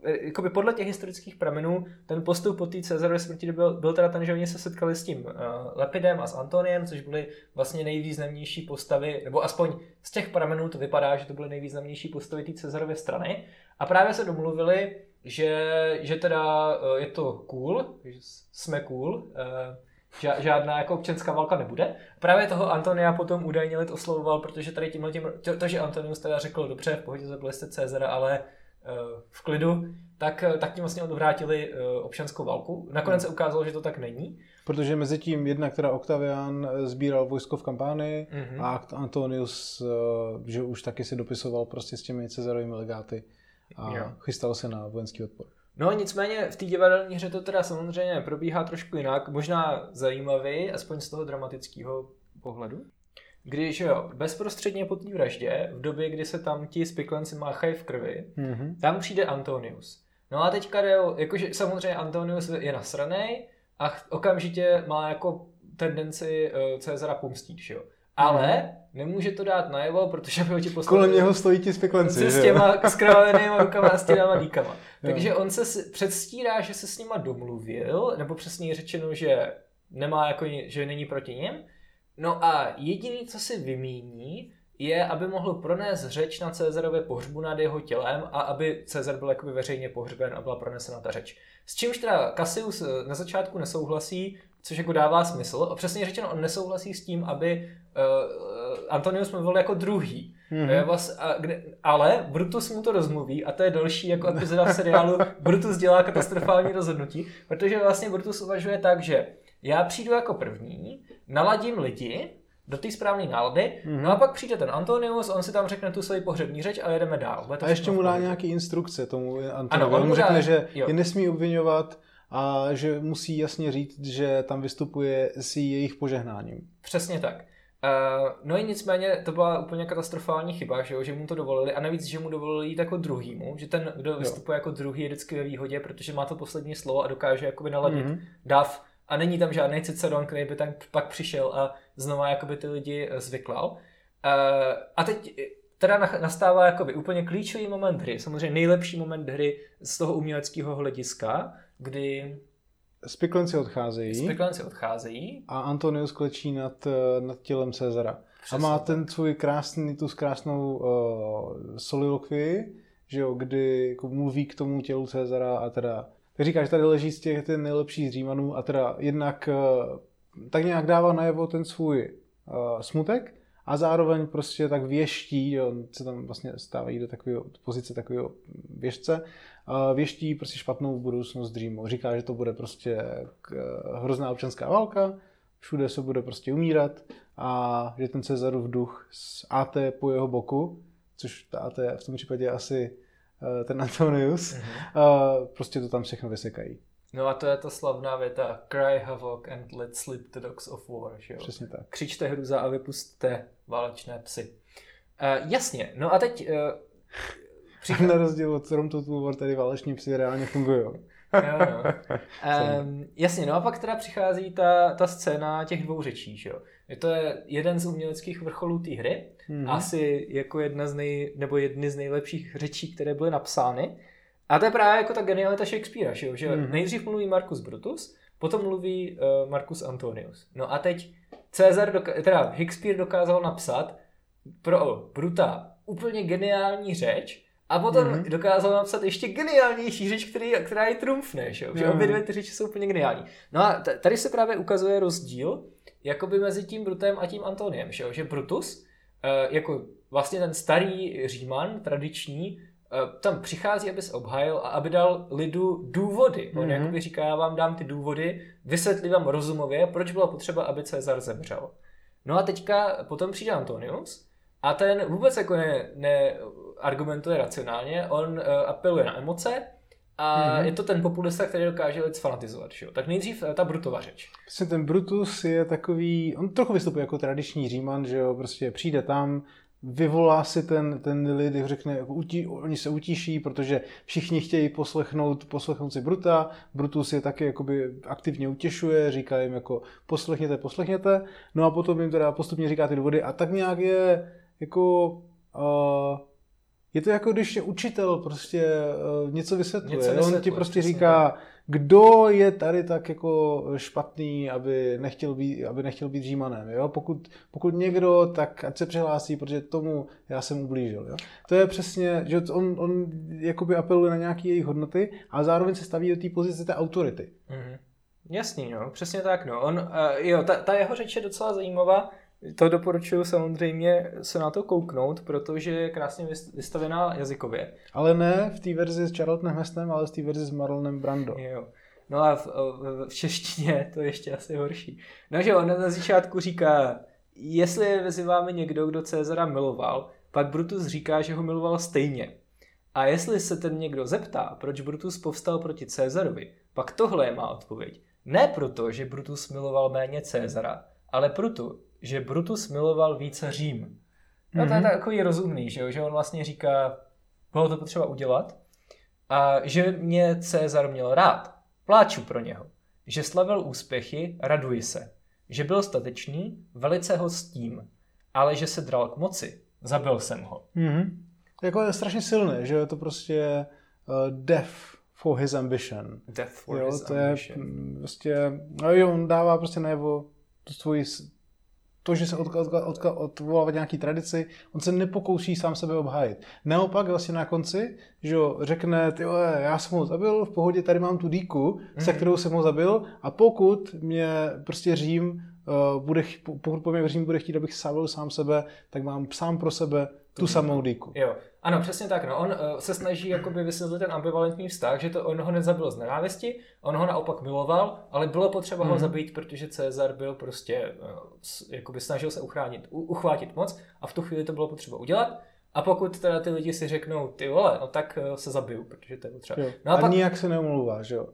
e, jakoby podle těch historických pramenů, ten postup po té Cezarově smrti byl, byl teda ten, že oni se setkali s tím uh, Lepidem a s Antoniem, což byly vlastně nejvýznamnější postavy, nebo aspoň z těch pramenů to vypadá, že to byly nejvýznamnější postavy té Cezarovy strany. A právě se domluvili, že, že teda uh, je to cool, že jsme cool, uh, ža- žádná jako občanská válka nebude. Právě toho Antonia potom údajně lid oslovoval, protože tady tímhle tím, to, to, že Antonius teda řekl, dobře, v pohodě zabili jste Cezara, ale uh, v klidu, tak, eh, tak tím vlastně odvrátili uh, občanskou válku. Nakonec se ukázalo, že to tak není. Protože mezi tím jednak teda Octavian sbíral vojsko v kampánii Mhm. a Antonius, eh, že už taky se dopisoval prostě s těmi Cezarovými legáty a Jo. chystal se na vojenský odpor. No nicméně v té divadelní hře to teda samozřejmě probíhá trošku jinak, možná zajímavý, aspoň z toho dramatického pohledu. Když jo, bezprostředně po té vraždě, v době, kdy se tam ti spiklenci máchají v krvi, Mhm. tam přijde Antonius. No a teďka jde jakože samozřejmě Antonius je nasranej a okamžitě má jako tendenci uh, Cezara pomstít, že jo. Ale nemůže to dát najevo, protože by ho ti poslali Kolem něho stojí ti spiklenci, s těma skrvavenýma rukama a s těma díkama. Takže on se předstírá, že se s nima domluvil, nebo přesně řečeno, že nemá jako, že není proti něm. No a jediný, co si vymíní, je, aby mohl pronést řeč na Cezarově pohřbu nad jeho tělem a aby Cezar byl jakoby veřejně pohřben a byla pronesena ta řeč. S čímž teda Cassius eh, na začátku nesouhlasí, což jako dává smysl. A přesně řečeno, on nesouhlasí s tím, aby uh, Antonius mluvil jako druhý. Mhm. Mm-hmm. Vlast, a kde, ale Brutus mu to rozmluví a to je další jako epizoda v seriálu Brutus dělá katastrofální rozhodnutí, protože vlastně Brutus uvažuje tak, že já přijdu jako první, naladím lidi do té správné nálady, Mhm. mm-hmm. no a pak přijde ten Antonius, on si tam řekne tu svoji pohřební řeč a jedeme dál. A ještě mu dá nějaký instrukce tomu Antonovi. Ano, on on mu mu dá- řekne, že jo. je nesmí obvinovat a že musí jasně říct, že tam vystupuje s jejich požehnáním. Přesně tak. Uh, no i nicméně to byla úplně katastrofální chyba, že, jo, že mu to dovolili a navíc, že mu dovolili jít jako druhýmu, že ten, kdo vystupuje jako druhý je vždycky ve výhodě, protože má to poslední slovo a dokáže jakoby naladit Mhm. mm-hmm. dav a není tam žádný Ciceron, který by tam pak přišel a znova jakoby ty lidi eh, zvyklal. Uh, a teď teda nastává jakoby úplně klíčový moment hry, samozřejmě nejlepší moment hry z toho uměleckého hlediska, kdy Spiklenci odcházejí. Spiklenci odcházejí. A Antonius klečí nad, eh, nad tělem Cezara. Přesně a má ten svůj krásný, tu krásnou uh, solilokvii, že jo, kdy jako mluví k tomu tělu Cezara a teda tak říká, že tady leží z těch ten nejlepší z Římanů a teda jednak uh, tak nějak dává najevo ten svůj uh, smutek a zároveň prostě tak věští, jo, se tam vlastně stávají do takové pozice takového věžce, věští prostě špatnou budoucnost Dreamu. Říká, že to bude prostě hrozná občanská válka, všude se bude prostě umírat a že ten Cezarův duch s AT po jeho boku, což ta AT v tom případě asi eh, ten Antonius, mm-hmm. prostě to tam všechno vysekají. No a to je ta slavná věta Cry havoc and let slip the dogs of war, že jo? Přesně tak. Křičte hruza a vypustte válečné psy. Uh, jasně, no a teď uh, Přichází... Na rozdíl od From Total War tady váleční psy reálně fungují. jo, no. um, jasně, no a pak teda přichází ta, ta scéna těch dvou řečí, že jo. Je to je jeden z uměleckých vrcholů té hry, mm-hmm. asi jako jedna z nej, nebo jedny z nejlepších řečí, které byly napsány. A to je právě jako ta genialita Shakespearea, že jo, že mm-hmm. nejdřív mluví Marcus Brutus, potom mluví uh, Marcus Antonius. No a teď Cezar, doka- teda Shakespeare dokázal napsat pro Bruta úplně geniální řeč, a potom mm-hmm. dokázal napsat ještě geniálnější řeč, který, která je trumfne, že, že obě dvě ty řeči jsou úplně geniální. No a t- tady se právě ukazuje rozdíl jakoby mezi tím Brutem a tím Antoniem, že, že Brutus, uh, jako vlastně ten starý Říman, tradiční, uh, tam přichází, aby se obhájil a aby dal lidu důvody. On mm-hmm. jakoby říká, já vám dám ty důvody, vysvětlím vám rozumově, proč bylo potřeba, aby Cezar zemřel. No a teďka potom přijde Antonius a ten vůbec jako ne, ne argumentuje racionálně, on uh, apeluje na emoce a mm-hmm. je to ten populista, který dokáže lid fanatizovat. Že? Tak nejdřív uh, ta Brutova řeč. Prostě ten Brutus je takový, on trochu vystupuje jako tradiční Říman, že jo, prostě přijde tam, vyvolá si ten, ten lid, řekne, jako utí, oni se utíší, protože všichni chtějí poslechnout, poslechnout si Bruta, Brutus je taky jakoby aktivně utěšuje, říká jim jako poslechněte, poslechněte, no a potom jim teda postupně říká ty důvody a tak nějak je jako uh, je to jako když je učitel prostě uh, něco vysvětluje. Něco vysvětluje. On ti prostě říká, tak. kdo je tady tak jako špatný, aby nechtěl být, aby nechtěl být římanem. Jo? Pokud, pokud někdo, tak ať se přihlásí, protože tomu já jsem ublížil. Jo? To je přesně, že on, on jakoby apeluje na nějaké jejich hodnoty a zároveň se staví do té pozice té autority. Mm-hmm. Jasný, no, přesně tak, no. On, uh, jo, ta, ta jeho řeč je docela zajímavá, to doporučuji samozřejmě se na to kouknout, protože je krásně vystavená jazykově. Ale ne v té verzi s Charltonem Hestem, ale v té verzi s Marlonem Brando. Jo. No a v, v češtině to je ještě asi horší. No že on na začátku říká, jestli vyzýváme někdo, kdo Cezara miloval, pak Brutus říká, že ho miloval stejně. A jestli se ten někdo zeptá, proč Brutus povstal proti Cezarovi, pak tohle je má odpověď. Ne proto, že Brutus miloval méně Cezara, ale proto, že Brutus miloval více Řím. No to je mhm. takový rozumný, že, jo? že on vlastně říká, bylo to potřeba udělat a že mě Cezar měl rád, pláču pro něho, že slavil úspěchy, raduji se, že byl statečný, velice ho stím, ale že se dral k moci, zabil jsem ho. Mm-hmm. Jako je strašně silné, že je to prostě uh, death for his ambition. Death for jo, his to ambition. Je, prostě, no jo, on dává prostě najevo tu svoji to, že se odka, odka, odka, odvolává nějaký tradici, on se nepokouší sám sebe obhájit. Naopak vlastně na konci, že jo, řekne, ty já jsem ho zabil, v pohodě tady mám tu díku, mm. se mhm. kterou jsem ho zabil a pokud mě prostě Řím uh, bude, pokud po mě Řím bude chtít, abych sábil sám sebe, tak mám sám pro sebe tu samou díku. Jo, ano, přesně tak. No. On uh, se snaží jakoby vysvětlit ten ambivalentní vztah, že to on ho nezabil z nenávisti, on ho naopak miloval, ale bylo potřeba mm. ho mhm. zabít, protože Cezar byl prostě, uh, jakoby snažil se uchránit, u, uchvátit moc a v tu chvíli to bylo potřeba udělat. A pokud teda ty lidi si řeknou, ty vole, no tak uh, se zabiju, protože to je potřeba. No a, a pak... nijak se neumluvá, že jo?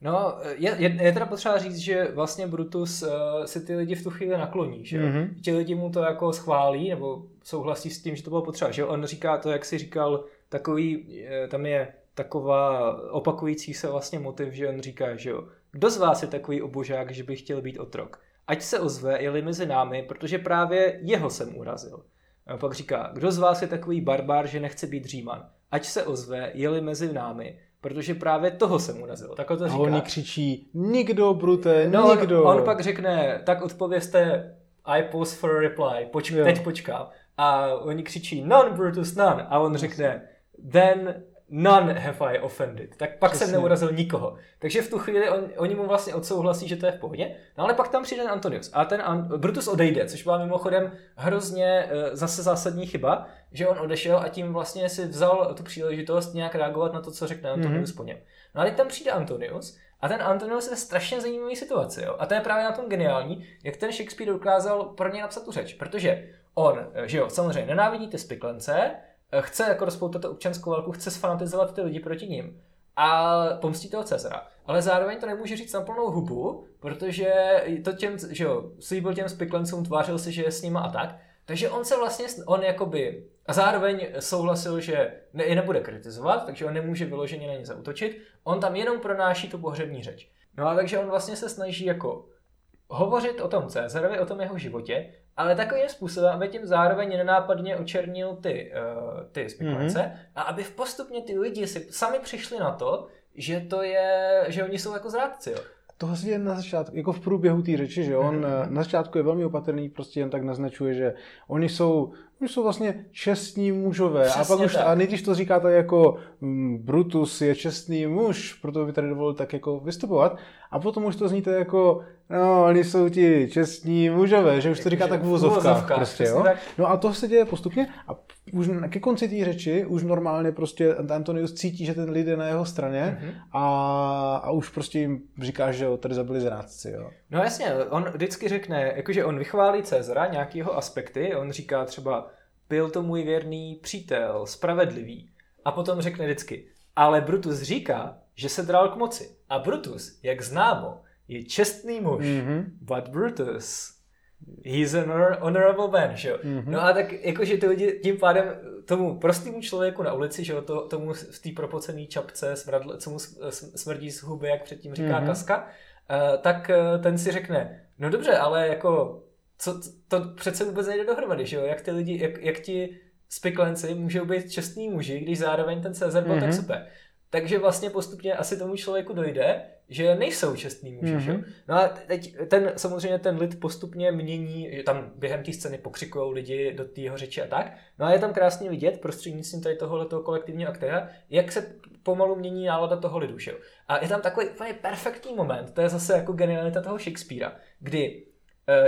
No, je, je, je teda potřeba říct, že vlastně Brutus uh, si ty lidi v tu chvíli nakloní, že jo? Mm-hmm. Ti lidi mu to jako schválí, nebo souhlasí s tím, že to bylo potřeba, že jo? On říká to, jak si říkal, takový, uh, tam je taková opakující se vlastně motiv, že on říká, že jo, kdo z vás je takový obožák, že by chtěl být otrok? Ať se ozve, je mezi námi, protože právě jeho jsem urazil. A pak říká, kdo z vás je takový barbár, že nechce být říman? Ať se ozve, je mezi námi, protože právě toho jsem urazil. Tak to říká. A oni křičí, nikdo, Brute, no, nikdo. On, on pak řekne, tak odpověste, I pause for a reply, Poč, teď počkám. A oni křičí, none, Brutus, none. A on řekne, then none have I offended. Tak pak Přesně. jsem neurazil nikoho. Takže v tu chvíli on, oni mu vlastně odsouhlasí, že to je v pohodě. No ale pak tam přijde Antonius. A ten An- Brutus odejde, což byla mimochodem hrozně uh, zase zásadní chyba, že on odešel a tím vlastně si vzal tu příležitost nějak reagovat na to, co řekne Antonius mm-hmm. po něm. No a teď tam přijde Antonius a ten Antonius je strašně zajímavý situaci. Jo? A to je právě na tom geniální, jak ten Shakespeare dokázal pro ně napsat tu řeč. Protože on, eh, že jo, samozřejmě nenávidí ty spiklence, Eh, chce jako rozpoutat tu občanskou válku, chce sfanatizovat ty lidi proti ním a pomstí toho Cezara. Ale zároveň to nemůže říct na plnou hubu, protože to těm, že jo, slíbil těm spiklencům, tvářil si, že je s nima a tak, takže on se vlastně, on jakoby, a zároveň souhlasil, že ne, je nebude kritizovat, takže on nemůže vyloženě na ně zautočit, on tam jenom pronáší tu pohřební řeč. No a takže on vlastně se snaží jako hovořit o tom Cezarovi, o tom jeho životě, ale takovým způsobem, aby tím zároveň nenápadně očernil ty, uh, ty spekulance mm-hmm. a aby v postupně ty lidi si sami přišli na to, že to je, že oni jsou jako zrádci, jo. To se děje na začátku, jako v průběhu té řeči, že on mm-hmm. na začátku je velmi opatrný, prostě jen tak naznačuje, že oni jsou oni jsou vlastně čestní mužové. Přesně a pak už, tak. a nejdřív to říkáte jako mm, Brutus je čestný muž, proto by tady dovolil tak jako vystupovat. A potom už to zníte jako, no, oni jsou ti čestní mužové, že už to říká tak v vozovkách. Prostě, jo? No a to se děje postupně a už ke konci té řeči už normálně prostě Antonius cítí, že ten lid je na jeho straně mm-hmm. a, a už prostě jim říká, že jo, tady zabili zrádci. Jo. No jasně, on vždycky řekne, jakože on vychválí Cezara nějaký jeho aspekty, on říká třeba, byl to můj věrný přítel, spravedlivý. A potom řekne vždycky, ale Brutus říká, že se dral k moci. A Brutus, jak známo, je čestný muž. Mm-hmm. But Brutus, he's an honorable man, že jo. Mm-hmm. No a tak jakože ty lidi tím pádem tomu prostému člověku na ulici, že jo, to, tomu v té propocené čapce, smradl, co mu smrdí z huby, jak předtím říká mm-hmm. Kaska, tak uh, ten si řekne, no dobře, ale jako co, to přece vůbec nejde dohromady, že jo? Jak ty lidi, jak, jak ti spiklenci můžou být čestní muži, když zároveň ten Cezar byl mm-hmm. tak mhm. super. Takže vlastně postupně asi tomu člověku dojde, že nejsou čestní muži. Mm-hmm. Že? No a teď ten, samozřejmě ten lid postupně mění, že tam během té scény pokřikují lidi do tého řeči a tak. No a je tam krásně vidět prostřednictvím tady tohoto kolektivního aktéra, jak se pomalu mění nálada toho lidu. Že? A je tam takový úplně perfektní moment, to je zase jako genialita toho Shakespearea, kdy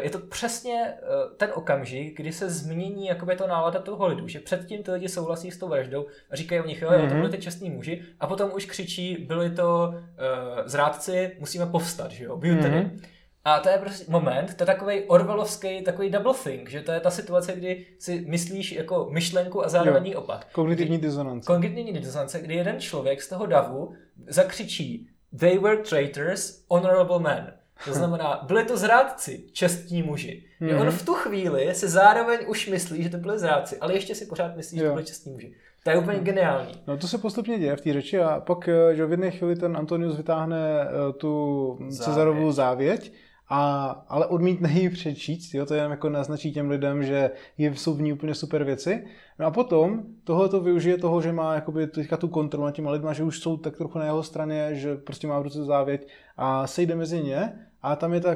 je to přesně eh, ten okamžik, kdy se změní jakoby to nálada toho lidu, že předtím ty lidi souhlasí s tou vraždou a říkají o nich, jo, to mhm. byli ty čestní muži, a potom už křičí, byli to uh, zrádci, musíme povstat, že jo, Mm-hmm. A to je prostě moment, to je takový orvelovský, takový double think, že to je ta situace, kdy si myslíš jako myšlenku a zároveň jo. opak. Kognitivní disonance. Kognitivní disonance, kdy jeden člověk z toho davu zakřičí They were traitors, honorable men. To znamená, byli to zrádci, čestní muži. Mm-hmm. On v tu chvíli se zároveň už myslí, že to byli zrádci, ale ještě si pořád myslí, jo. že to byli čestní muži. To je úplně geniální. No to se postupně děje v té řeči a pak eh, že v jedné chvíli ten Antonius vytáhne eh, tu Cezarovou závěť, a, ale odmítne ji přečíst, jo, to jen jako naznačí těm lidem, že je, jsou v ní úplně super věci. No a potom tohle to využije toho, že má jakoby teďka tu kontrolu nad těma lidma, že už jsou tak trochu na jeho straně, že prostě má v ruce závěť a sejde mezi ně a tam je ta,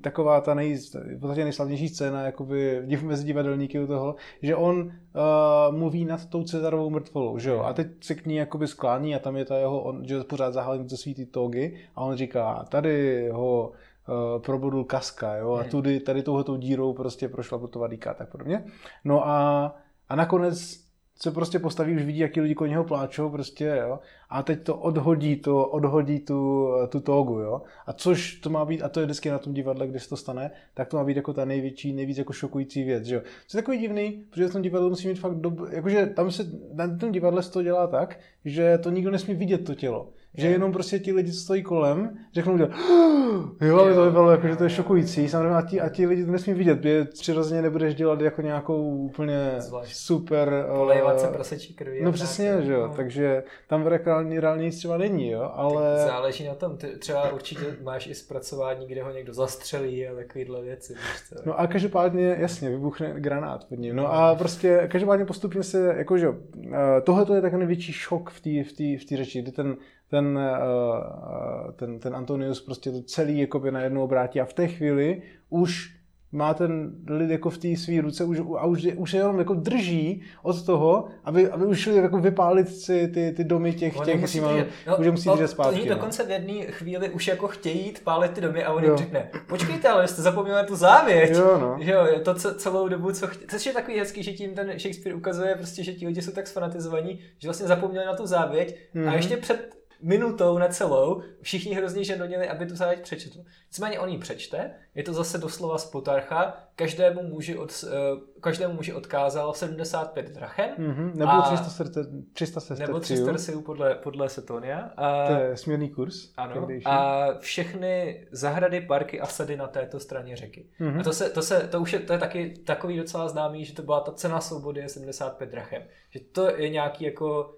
taková ta nej, v podstatě nejslavnější scéna jakoby mezi divadelníky u toho, že on uh, mluví nad tou Cezarovou mrtvolou, že jo? A teď se k ní jakoby sklání a tam je ta jeho, on, že pořád zahalí ze svý ty togy a on říká, tady ho uh, probudul kaska, jo? A tudy, tady touhletou dírou prostě prošla putová a tak podobně. No a, a nakonec se prostě postaví, už vidí, jaký lidi kolem něho pláčou, prostě, jo. A teď to odhodí, to odhodí tu, tu togu, jo. A což to má být, a to je vždycky na tom divadle, když se to stane, tak to má být jako ta největší, nejvíc jako šokující věc, že jo. Co je takový divný, protože v tom divadle musí mít fakt dob... jakože tam se, na tom divadle se to dělá tak, že to nikdo nesmí vidět to tělo. Že Je. jenom prostě ti lidi, co stojí kolem, řeknou, že jo, ale to vypadalo jako, že to je šokující. Samozřejmě a ti, a ti lidi to nesmí vidět, protože přirozeně nebudeš dělat jako nějakou úplně Zvlášť. super... eh, Polejvat se prasečí krví. No přesně, tak, že jo, no. takže tam reálně, reálně nic třeba není, jo, ale... Záleží na tom, ty třeba určitě máš i zpracování, kde ho někdo zastřelí a takovýhle věci. víš co. No a každopádně, jasně, vybuchne granát pod ním. No a prostě každopádně postupně se, jakože, tohle to je tak největší šok v té v tý, v tý řeči, kdy ten, ten, eh, ten, ten Antonius prostě to celý jakoby najednou obrátí a v té chvíli už má ten lid jako v té své ruce už, a už, už se jenom jako drží od toho, aby, aby už šli jako vypálit si ty, ty domy těch, Oni těch musí musí držet. No, už je musí no, držet zpátky. Oni no. dokonce v jedné chvíli už jako chtějí jít pálit ty domy a on jim řekne, počkejte, ale jste zapomněli na tu závěť. Jo, no. Že jo, je to ce- celou dobu, co chtějí. Což je takový hezký, že tím ten Shakespeare ukazuje prostě, že ti lidi jsou tak sfanatizovaní, že vlastně zapomněli na tu závěť Mhm. a ještě před minutou na celou všichni hrozně žadonili, aby tu závěť přečetl. Nicméně on ji přečte, je to zase doslova z Plutarcha, každému muži, od, eh, každému muži odkázal 75 drachem, Mhm, nebo A- 300, srdce, 300 nebo sesterciů. 300 terciů podle, podle Setonia. A, To je směrný kurz. ano, a všechny zahrady, parky a sady na této straně řeky. Mhm. A to, se, to, se, to už je, to je taky takový docela známý, že to byla ta cena svobody je 75 drachem. Že to je nějaký jako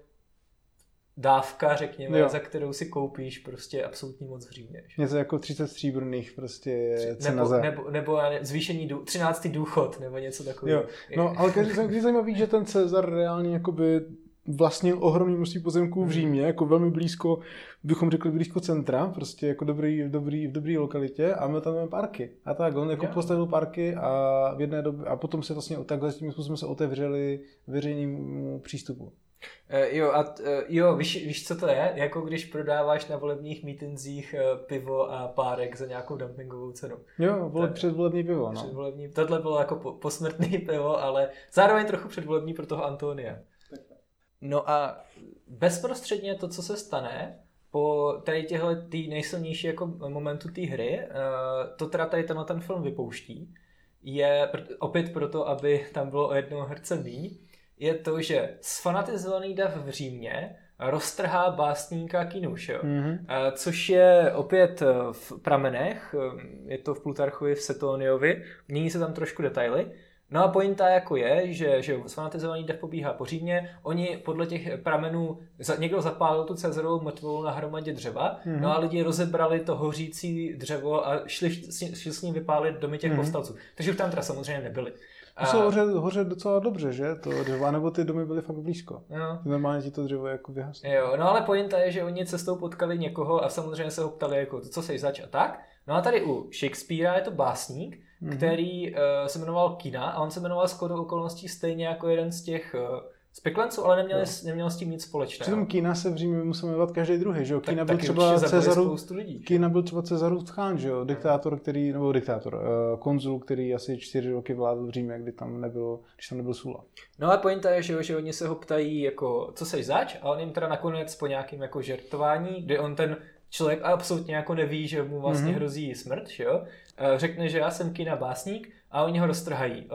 dávka, řekněme, Jo. za kterou si koupíš prostě absolutní moc v Římě. Něco jako 30 stříbrných prostě je cena Nebo, za... nebo, nebo zvýšení dů, 13. důchod, nebo něco takového. Jo. No, ale každý zajímavý, že ten Cezar reálně jakoby vlastnil ohromný množství pozemků v Mhm. Římě, jako velmi blízko, bychom řekli blízko centra, prostě jako dobrý, v dobrý, v dobrý lokalitě a měl tam máme parky. A tak, on jako Jo. postavil parky a v jedné době, a potom se vlastně takhle tím způsobem se otevřeli veřejnému přístupu. Eh, jo, a t- eh, jo, víš, víš, co to je? Jako když prodáváš na volebních mítinzích eh, pivo a párek za nějakou dumpingovou cenu. Jo, vole, Tak. předvolební pivo, no. Předvolební. Tohle bylo jako po, posmrtný pivo, ale zároveň trochu předvolební pro toho Antonia. No a bezprostředně to, co se stane, po tady těchto tý nejsilnější jako momentu té hry, to teda tady tenhle ten film vypouští, je opět proto, aby tam bylo o jednoho herce míň, je to, že sfanatizovaný dav v Římě roztrhá básníka Kinuše, Mhm. Eh, což je opět eh, v pramenech, eh, je to v Plutarchovi v Setoniovi, mění se tam trošku detaily. No a pointa jako je, že, že sfanatizovaný dev pobíhá po Římě, oni podle těch pramenů, za, někdo zapálil tu Cezarovou mrtvolu na hromadě dřeva, Mhm. no a lidi rozebrali to hořící dřevo a šli, s- šli s ním vypálit domy těch Mhm. povstalců. Takže už tam teda samozřejmě nebyli. To se hoře, hoře docela dobře, že? To dřevo, nebo ty domy byly fakt blízko. no. Normálně ti to dřevo jako vyhasne. Jo, no ale pointa je, že oni cestou potkali někoho a samozřejmě se ho ptali, jako, co seš zač a tak. No a tady u Shakespearea je to básník, Mhm. mm-hmm. který uh, se jmenoval Kina a on se jmenoval shodou okolností stejně jako jeden z těch uh, speklenců, ale neměl, Jo. neměl s tím nic společného. Přitom Kína se v Římě musel jmenovat každý druhý, že jo? tak, Kína byl taky třeba Cezaru, lidí. Kína byl třeba Cezarův chán, že jo? Diktátor, který, nebo diktátor, uh, konzul, který asi čtyři roky vládl v Římě, kdy tam nebylo, když tam nebyl Sula. No a pointa je, že, že oni se ho ptají, jako, co seš zač, a on jim teda nakonec po nějakým jako žertování, kdy on ten člověk absolutně jako neví, že mu vlastně Mhm. mm-hmm. hrozí smrt, že jo, eh, řekne, že já jsem kina básník a oni ho roztrhají.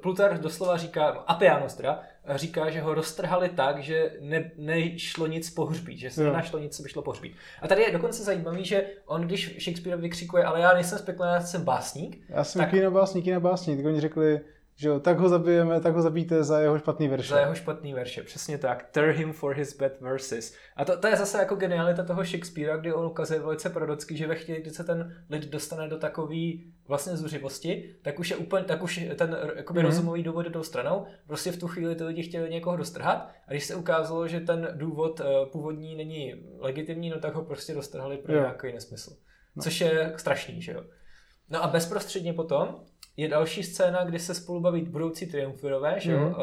Plutarch doslova říká, Apianos teda, říká, že ho roztrhali tak, že ne, nešlo nic pohřbít, že se Jo. nenašlo nic, co by šlo pohřbít. A tady je dokonce zajímavý, že on, když Shakespeare vykřikuje, ale já nejsem spekulant, jsem básník, Já jsem Tak-. Kína básník, Kína básník, tak oni řekli, že jo, tak ho zabijeme, tak ho zabijte za jeho špatný verše. Za jeho špatný verše, přesně tak. Tear him for his bad verses. A to, to je zase jako genialita toho Shakespearea, kdy on ukazuje velice prorocky, že ve chvíli, kdy se ten lid dostane do takové vlastně zuřivosti, tak už je úplně, tak už ten jakoby Mhm. mm-hmm. rozumový důvod jdou stranou. Prostě v tu chvíli ty lidi chtěli někoho dostrhat a když se ukázalo, že ten důvod eh, původní není legitimní, no tak ho prostě dostrhali pro Jo. nějaký nesmysl. Což je strašný, že jo. No a bezprostředně potom je další scéna, kdy se spolu baví budoucí triumvirové, že jo? Mhm. Uh,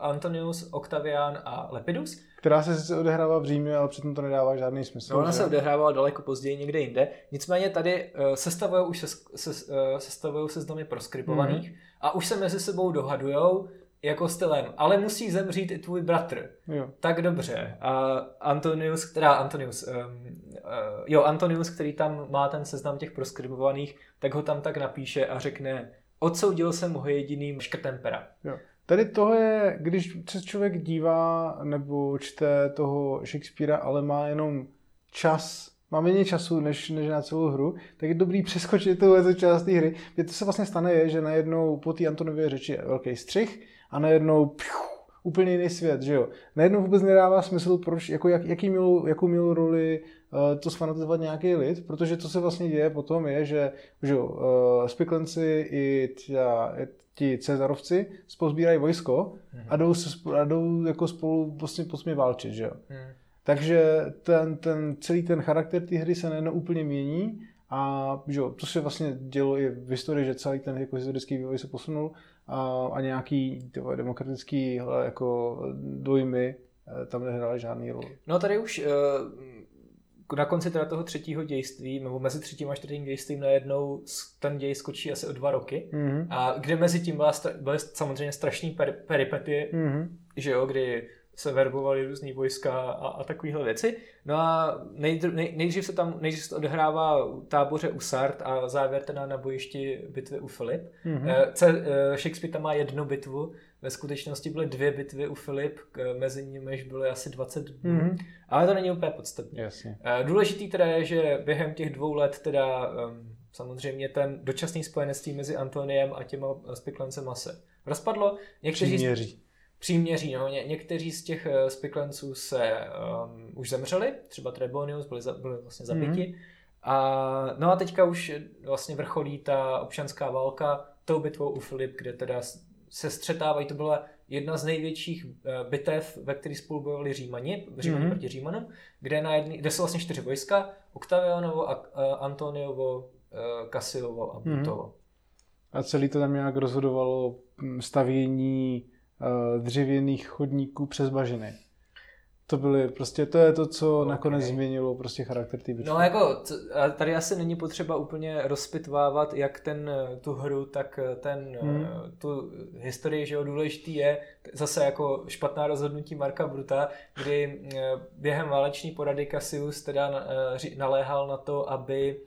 Antonius, Octavian a Lepidus. Která se sice odehrává v Římě, ale přitom to nedává žádný smysl. No, ona že? se odehrávala daleko později někde jinde. Nicméně tady uh, sestavují už se, se, uh, sestavují seznamy proskribovaných Mhm. a už se mezi sebou dohadujou jako stylem, ale musí zemřít i tvůj bratr. Jo. Tak dobře. A Antonius, která Antonius, um, uh, jo, Antonius, který tam má ten seznam těch proskribovaných, tak ho tam tak napíše a řekne, odsoudil jsem ho jediným škrtem pera. Jo. Tady toho je, když se člověk dívá nebo čte toho Shakespearea, ale má jenom čas, má méně času než, než na celou hru, tak je dobrý přeskočit tuhle část té hry. Kde to se vlastně stane je, že najednou po té Antonově řeči je velký střih a najednou pfiu, úplně jiný svět, že jo. Najednou vůbec nedává smysl, proč, jako jak, jaký mělo, jakou mělo roli uh, to sfanatizovat nějaký lid, protože to se vlastně děje potom je, že, že jo, uh, spiklenci i tě, ti Cezarovci spozbírají vojsko a jdou, se, a jdou jako spolu vlastně posmě válčit, že jo. Hmm. Takže ten, ten, celý ten charakter té hry se najednou úplně mění a že jo, to se vlastně dělo i v historii, že celý ten jako historický vývoj se posunul a, a nějaký tyvo, demokratický jako dojmy eh, tam nehrály žádný roli. No tady už uh, na konci teda toho třetího dějství, nebo mezi třetím a čtvrtým dějstvím najednou ten děj skočí asi o dva roky, mm-hmm. a kde mezi tím byla, byly samozřejmě strašný per, peripety, mm-hmm. že jo, kdy se verbovali různý vojska a, a takovéhle věci. No a nejdřív, nej, nejdřív se tam nejdřív se odehrává táboře u Sart a závěr teda na bojišti bitvy u Filip. Mm-hmm. C, Shakespeare tam má jednu bitvu, ve skutečnosti byly dvě bitvy u Filip, mezi nimi byly asi 20 dnů, mm-hmm. ale to není úplně podstatné. Jasně. Eh, důležitý teda je, že během těch dvou let teda um, samozřejmě ten dočasný spojenectví mezi Antoniem a těma spiklencema se rozpadlo. Někteří, Příměří příměří. No. Ně, někteří z těch uh, spiklenců se um, už zemřeli, třeba Trebonius, byli, za, byli vlastně zabiti. Mm-hmm. A, no a teďka už vlastně vrcholí ta občanská válka tou bitvou u Filip, kde teda se střetávají, to byla jedna z největších uh, bitev, ve kterých spolu bojovali Římani, Římani mm-hmm. proti Římanům, kde, na jedný, kde jsou vlastně čtyři vojska, Octavianovo, a, uh, Antoniovo, uh, Cassiovo a Brutovo. Mm-hmm. A celý to tam nějak rozhodovalo hm, stavění dřevěných chodníků přes bažiny. To byly prostě, to je to, co okay. nakonec změnilo prostě charakter té No jako, tady asi není potřeba úplně rozpitvávat jak ten, eh, tu hru, tak eh, ten, hmm. tu historii, že jo, důležitý je zase jako špatná rozhodnutí Marka Bruta, kdy během váleční porady Cassius teda naléhal na to, aby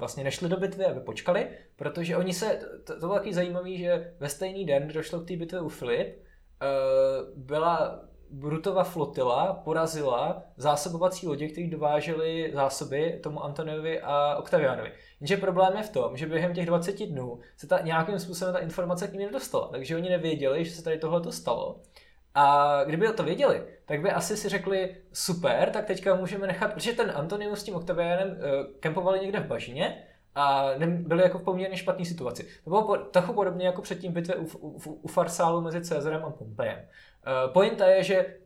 vlastně nešli do bitvy, aby počkali, protože oni se, to, to bylo taky zajímavé, že ve stejný den, došlo k té bitvě u Filip, uh, byla Brutova flotila porazila zásobovací lodě, které dovážely zásoby tomu Antoniovi a Octavianovi. Jenže problém je v tom, že během těch 20 dnů se ta, nějakým způsobem ta informace k ním nedostala, takže oni nevěděli, že se tady tohle to stalo. A kdyby to věděli, tak by asi si řekli, super, tak teďka můžeme nechat, protože ten Antonius s tím Octavianem uh, kempovali někde v bažině a byli jako v poměrně špatné situaci. To bylo po, trochu podobně jako předtím bitvě u, u, u Farsálu mezi Cezarem a Pompejem. Uh, pointa je, že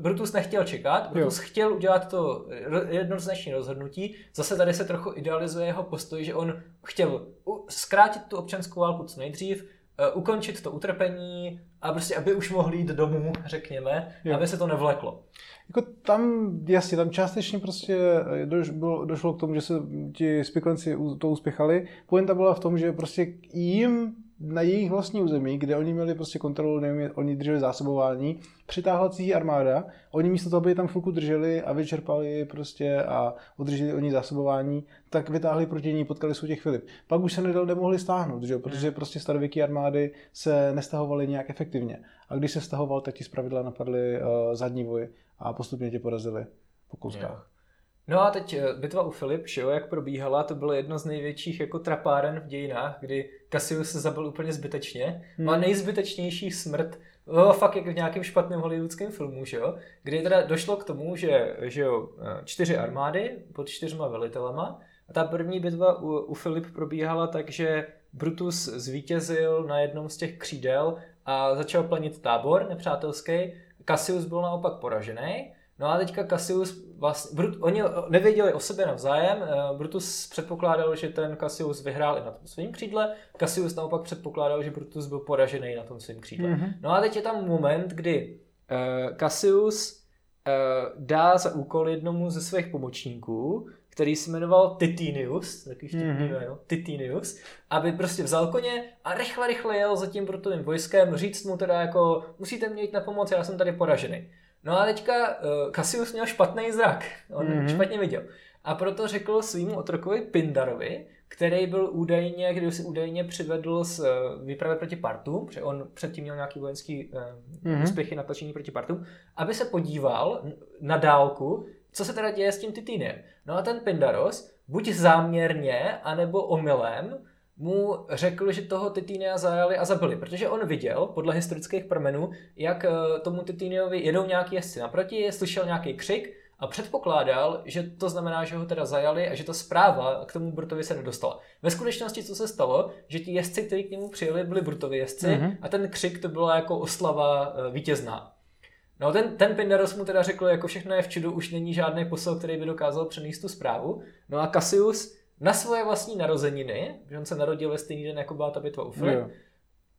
Brutus nechtěl čekat, Brutus jo. chtěl udělat to jednoznačné rozhodnutí. Zase tady se trochu idealizuje jeho postoj, že on chtěl zkrátit tu občanskou válku co nejdřív, ukončit to utrpení a prostě, aby už mohli jít domů, řekněme, jo. aby se to nevleklo. Jako tam, jasně, tam částečně prostě doš, bylo, došlo k tomu, že se ti spiklenci to uspěchali. Pointa byla v tom, že prostě jim na jejich vlastní území, kde oni měli prostě kontrolu, nevím, oni drželi zásobování, přitáhla cizí armáda, oni místo toho, aby tam chvilku drželi a vyčerpali prostě a udrželi oni zásobování, tak vytáhli proti ní, potkali jsou těch Filip. Pak už se nedal, nemohli stáhnout, že? protože hmm. prostě starověké armády se nestahovaly nějak efektivně. A když se stahoval, tak ti zpravidla napadly uh, zadní voj a postupně tě porazili po kouskách. Yeah. No a teď eh, bitva u Filip, že jo, jak probíhala, to bylo jedno z největších jako trapáren v dějinách, kdy Cassius se zabil úplně zbytečně. Hmm. Má nejzbytečnější smrt, no, fakt jak v nějakém špatném hollywoodském filmu, že jo, kdy teda došlo k tomu, že, že jo, eh, čtyři armády pod čtyřma velitelema a ta první bitva u, u Filip probíhala tak, že Brutus zvítězil na jednom z těch křídel a začal planit tábor nepřátelský. Cassius byl naopak poražený No a teďka Cassius vlastně, Brut, oni nevěděli o sobě navzájem, eh, Brutus předpokládal, že ten Cassius vyhrál i na tom svém křídle, Cassius naopak předpokládal, že Brutus byl poražený na tom svém křídle. Mm-hmm. No a teď je tam moment, kdy uh, Cassius uh, dá za úkol jednomu ze svých pomočníků, který se jmenoval Titinius, takový mm-hmm. no, Titinius, aby prostě vzal koně a rychle, rychle jel za tím Brutovým vojskem, říct mu teda jako, musíte mě jít na pomoc, já jsem tady poražený. No a teďka uh, Cassius měl špatný zrak, on mm-hmm. špatně viděl. A proto řekl svýmu otrokovi Pindarovi, který byl údajně, když si údajně přivedl z uh, výpravy proti Partu, protože on předtím měl nějaký vojenský mm-hmm. úspěchy na točení proti Partu, aby se podíval na dálku, co se teda děje s tím Titíniem. No a ten Pindaros, buď záměrně, anebo omylem, mu řekl, že toho Titínia zajali a zabili, protože on viděl, podle historických pramenů, jak eh, tomu Titíniovi jedou nějaký jezdci naproti, slyšel nějaký křik a předpokládal, že to znamená, že ho teda zajali a že ta zpráva k tomu Brutovi se nedostala. Ve skutečnosti, co se stalo, že ti jezdci, kteří k němu přijeli, byli Brutovi jezdci mm-hmm. a ten křik to byla jako oslava eh, vítězná. No ten, ten Pindaros mu teda řekl, jako všechno je v čudu, už není žádný posel, který by dokázal přenést tu zprávu. No a Cassius na svoje vlastní narozeniny, že on se narodil ve stejný den, jako byla ta bitva u Filip,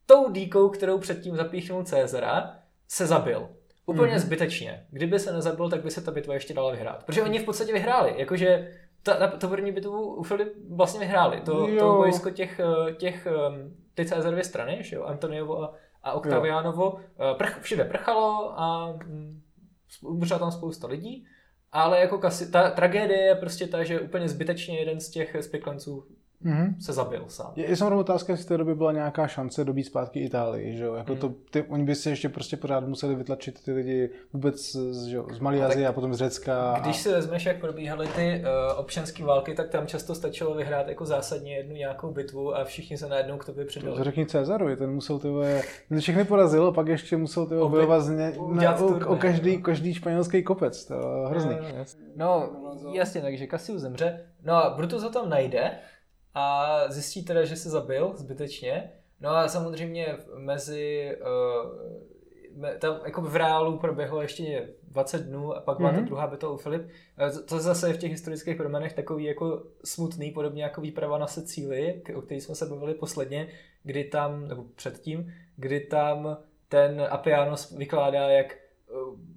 tou díkou, kterou předtím zapíchnul Cezara, se zabil. Úplně mm-hmm. zbytečně. Kdyby se nezabil, tak by se ta bitva ještě dala vyhrát. Protože oni v podstatě vyhráli. Jakože ta, ta první bitvu u Filip vlastně vyhráli. To, to vojsko těch, těch ehm, ty Cezarovy strany, že jo, Antoniovo a, a Octavianovo, eh, prch, všude prchalo a mm, umřela tam spousta lidí. Ale jako kasi, ta tragédie je prostě ta, že úplně zbytečně jeden z těch spiklenců mm-hmm. se zabil sám. Je, je samozřejmě otázka, jestli v té době byla nějaká šance dobít zpátky Itálii, že jo? Jako mm. to, ty, oni by si ještě prostě pořád museli vytlačit ty lidi vůbec z, že jo, z Malí Azie a potom z Řecka. Když a... si vezmeš, jak probíhaly ty uh, občanské války, tak tam často stačilo vyhrát jako zásadně jednu nějakou bitvu a všichni se najednou k tobě přidali. To řekni Cezarovi, ten musel ty ten všechny porazil a pak ještě musel ty bojovat z ně, na, o, o, každý, každý španělský kopec, to hrozný. No, no, jasně, takže Cassius zemře. No a Brutus ho tam najde, a zjistí teda, že se zabil zbytečně. No a samozřejmě mezi uh, tam jako v reálu proběhlo ještě 20 dnů a pak byla mm-hmm. ta druhá bitva u Filip. To, to zase je v těch historických pramenech takový jako smutný, podobně jako výprava na Sicílii, o který jsme se bavili posledně, kdy tam, nebo předtím, kdy tam ten Apianos vykládá, jak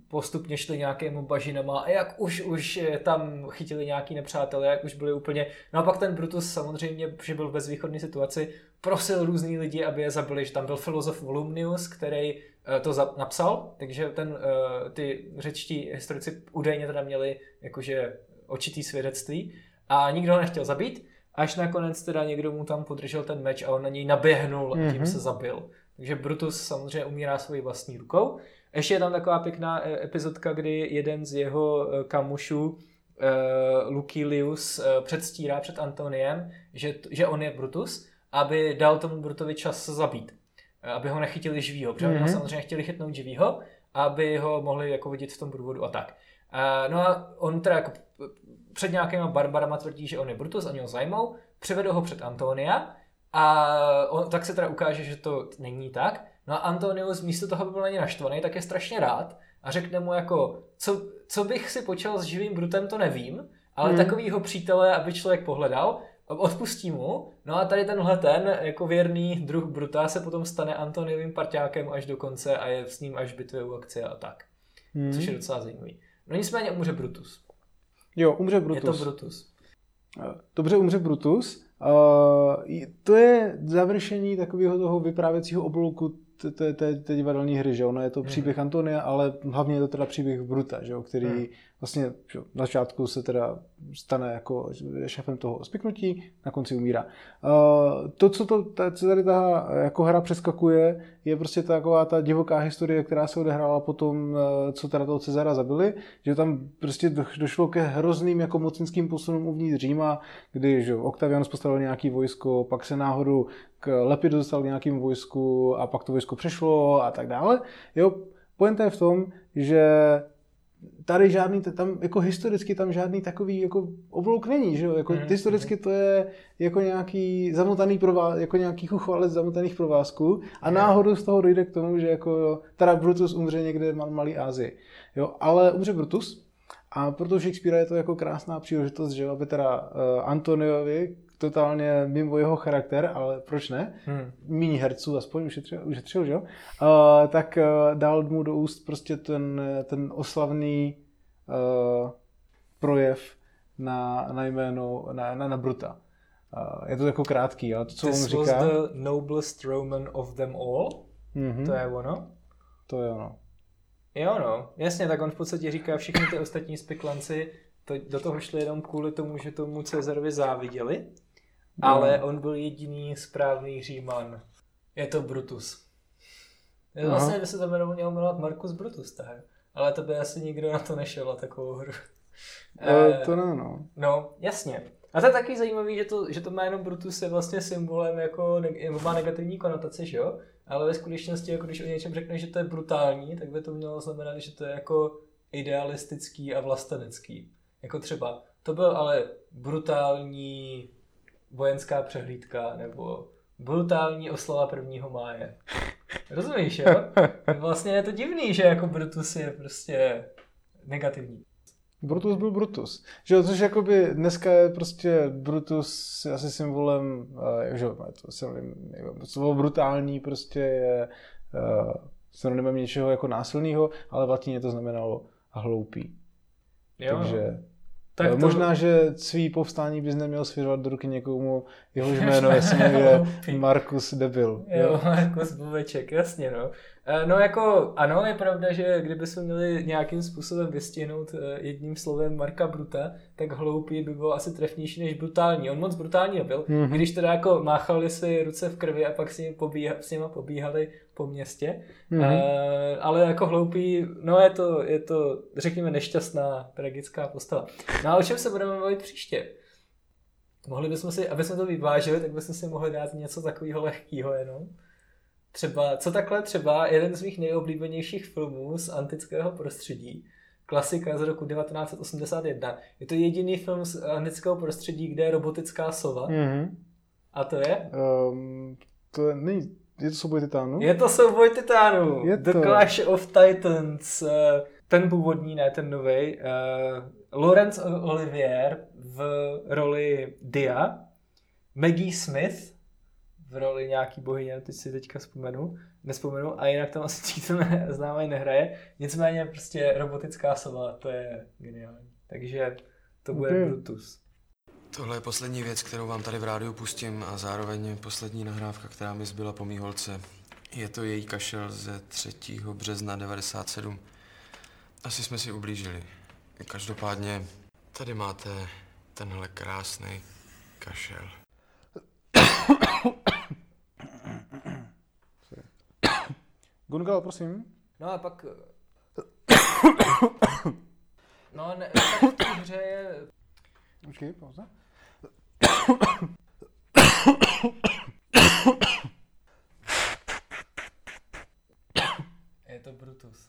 postupně šli nějakými bažinama a jak už, už tam chytili nějaký nepřátelé, jak už byli úplně... No a pak ten Brutus samozřejmě, že byl v bezvýchodné situaci, prosil různý lidi, aby je zabili, že tam byl filozof Volumnius, který eh, to za, napsal, takže ten, eh, ty řečtí historici údajně teda měli jakože očitý svědectví a nikdo ho nechtěl zabít, až nakonec teda někdo mu tam podržel ten meč a on na něj naběhnul a tím mm-hmm. se zabil. Takže Brutus samozřejmě umírá svojí vlastní rukou. Ještě je tam taková pěkná e, epizodka, kdy jeden z jeho e, kamušů, uh, Lucilius, předstírá před Antoniem, že, že on je Brutus, aby dal tomu Brutovi čas zabít. Aby ho nechytili živýho, protože mm-hmm. ho samozřejmě chtěli chytnout živýho, aby ho mohli jako vidět v tom průvodu a tak. No a on teda jako před nějakýma barbarama tvrdí, že on je Brutus, oni ho zajmou, přivedou ho před Antonia a on, tak se teda ukáže, že to není tak. No a Antonius místo toho, aby byl na ně naštvaný, tak je strašně rád a řekne mu jako, co, co bych si počal s živým Brutem, to nevím, ale hmm. takovýho přítele, aby člověk pohledal, odpustí mu, no a tady tenhle ten, jako věrný druh Bruta, se potom stane Antoniovým parťákem až do konce a je s ním až bitvě u akce a tak. Hmm. Což je docela zajímavý. No nicméně umře Brutus. Jo, umře Brutus. Je to Brutus. Dobře, umře Brutus. Uh, to je završení takového toho vyprávěcího oblouku té, té, té divadelní hry, že ono je to mhm. příběh Antonia, ale hlavně je to teda příběh Bruta, že jo, který hmm. vlastně že, na začátku se teda stane jako šéfem toho spiknutí, na konci umírá. Uh, to, co, to, ta, co tady ta jako hra přeskakuje, je prostě taková ta divoká historie, která se odehrála potom, uh, co teda toho Cezara zabili, že tam prostě došlo ke hrozným jako mocenským posunům uvnitř Říma, kdy že Octavianus postavil nějaký vojsko, pak se náhodou k Lepidu dostal k nějakým vojsku a pak to vojsko přešlo a tak dále. Jo, pointa je v tom, že tady žádný, tam jako historicky tam žádný takový jako oblouk není, že jo? Jako mm, historicky to je jako nějaký zamotaný prová, jako nějaký chuchvalec zamotaných provázků a náhodou z toho dojde k tomu, že jako teda Brutus umře někde v Malý Ázii, jo? Ale umře Brutus a proto Shakespeare je to jako krásná příležitost, že aby teda uh, Antoniovi, totálně mimo jeho charakter, ale proč ne? Hmm. Míní herců aspoň ušetřil, ušetřil že jo? Uh, tak uh, dal mu do úst prostě ten, ten oslavný uh, projev na, na jméno, na, na, na Bruta. Uh, je to jako krátký, ale to, co This on říká... was the noblest Roman of them all? Mm-hmm. To je ono? To je ono. Jo no, jasně, tak on v podstatě říká všechny ty ostatní spiklanci to, do toho šli jenom kvůli tomu, že tomu Cezarovi záviděli. Ale on byl jediný správný Říman. Je to Brutus. Je to vlastně by se to měl jmenovat Markus Brutus, tak. Ale to by asi nikdo na to nešel, takovou hru. Uh, to ne, no. No, jasně. A to je taky zajímavé, že to, že to jméno Brutus je vlastně symbolem, jako ne, má negativní konotaci, že jo? Ale ve skutečnosti, jako když o něčem řekne, že to je brutální, tak by to mělo znamenat, že to je jako idealistický a vlastenecký. Jako třeba, to byl ale brutální vojenská přehlídka, nebo brutální oslava 1. máje. Rozumíš, jo? Vlastně je to divný, že jako Brutus je prostě negativní. Brutus byl Brutus. Že jo, což jakoby dneska je prostě Brutus asi symbolem, uh, že jo, to synonym, slovo brutální prostě je uh, synonymem něčeho jako násilného, ale v latině to znamenalo hloupý. Jo. Takže Tak tak to- možná, že svý povstání bys neměl svěřovat do ruky někomu, jehož jméno je, jmenuje Markus Debil. Jo, jako zbuveček, jasně no. Eh, No jako, ano, je pravda, že kdybychom měli nějakým způsobem vystihnout eh, jedním slovem Marka Bruta, tak hloupý by bylo asi trefnější než brutální. On moc brutální nebyl, Mhm. mm-hmm. když teda jako máchali si ruce v krvi a pak s, ním pobíha, s nima pobíhali po městě. Mhm. Mm-hmm. Uh, ale jako hloupý, no je to, je to, řekněme, nešťastná, tragická postava. No a o čem se budeme bavit příště? Mohli bychom si, aby jsme to vyvážili, tak bychom si mohli dát něco takového lehkého jenom. Třeba, co takhle třeba jeden z mých nejoblíbenějších filmů z antického prostředí, klasika z roku 1981. Je to jediný film z antického prostředí, kde je robotická sova. Mhm. A to je? Um, to je, není, je to souboj titánů? Je to souboj titánů. Je The to. Clash of Titans. eh, Ten původní, ne ten nový. Laurence Olivier v roli Dia. Maggie Smith v roli nějaký bohyně, teď si teďka vzpomenu, nespomenu, a jinak tam asi nikdo ne, známý nehraje. Nicméně prostě robotická sova, to je geniální. Takže to bude Ok. Brutus. Tohle je poslední věc, kterou vám tady v rádiu pustím a zároveň poslední nahrávka, která mi zbyla po mý holce. Je to její kašel ze 3. března 97. Asi jsme si ublížili. Každopádně tady máte tenhle krásný kašel. Gungal, prosím. No a pak... No, ne, tak v té hře je Počkej, pauza. Je to Brutus.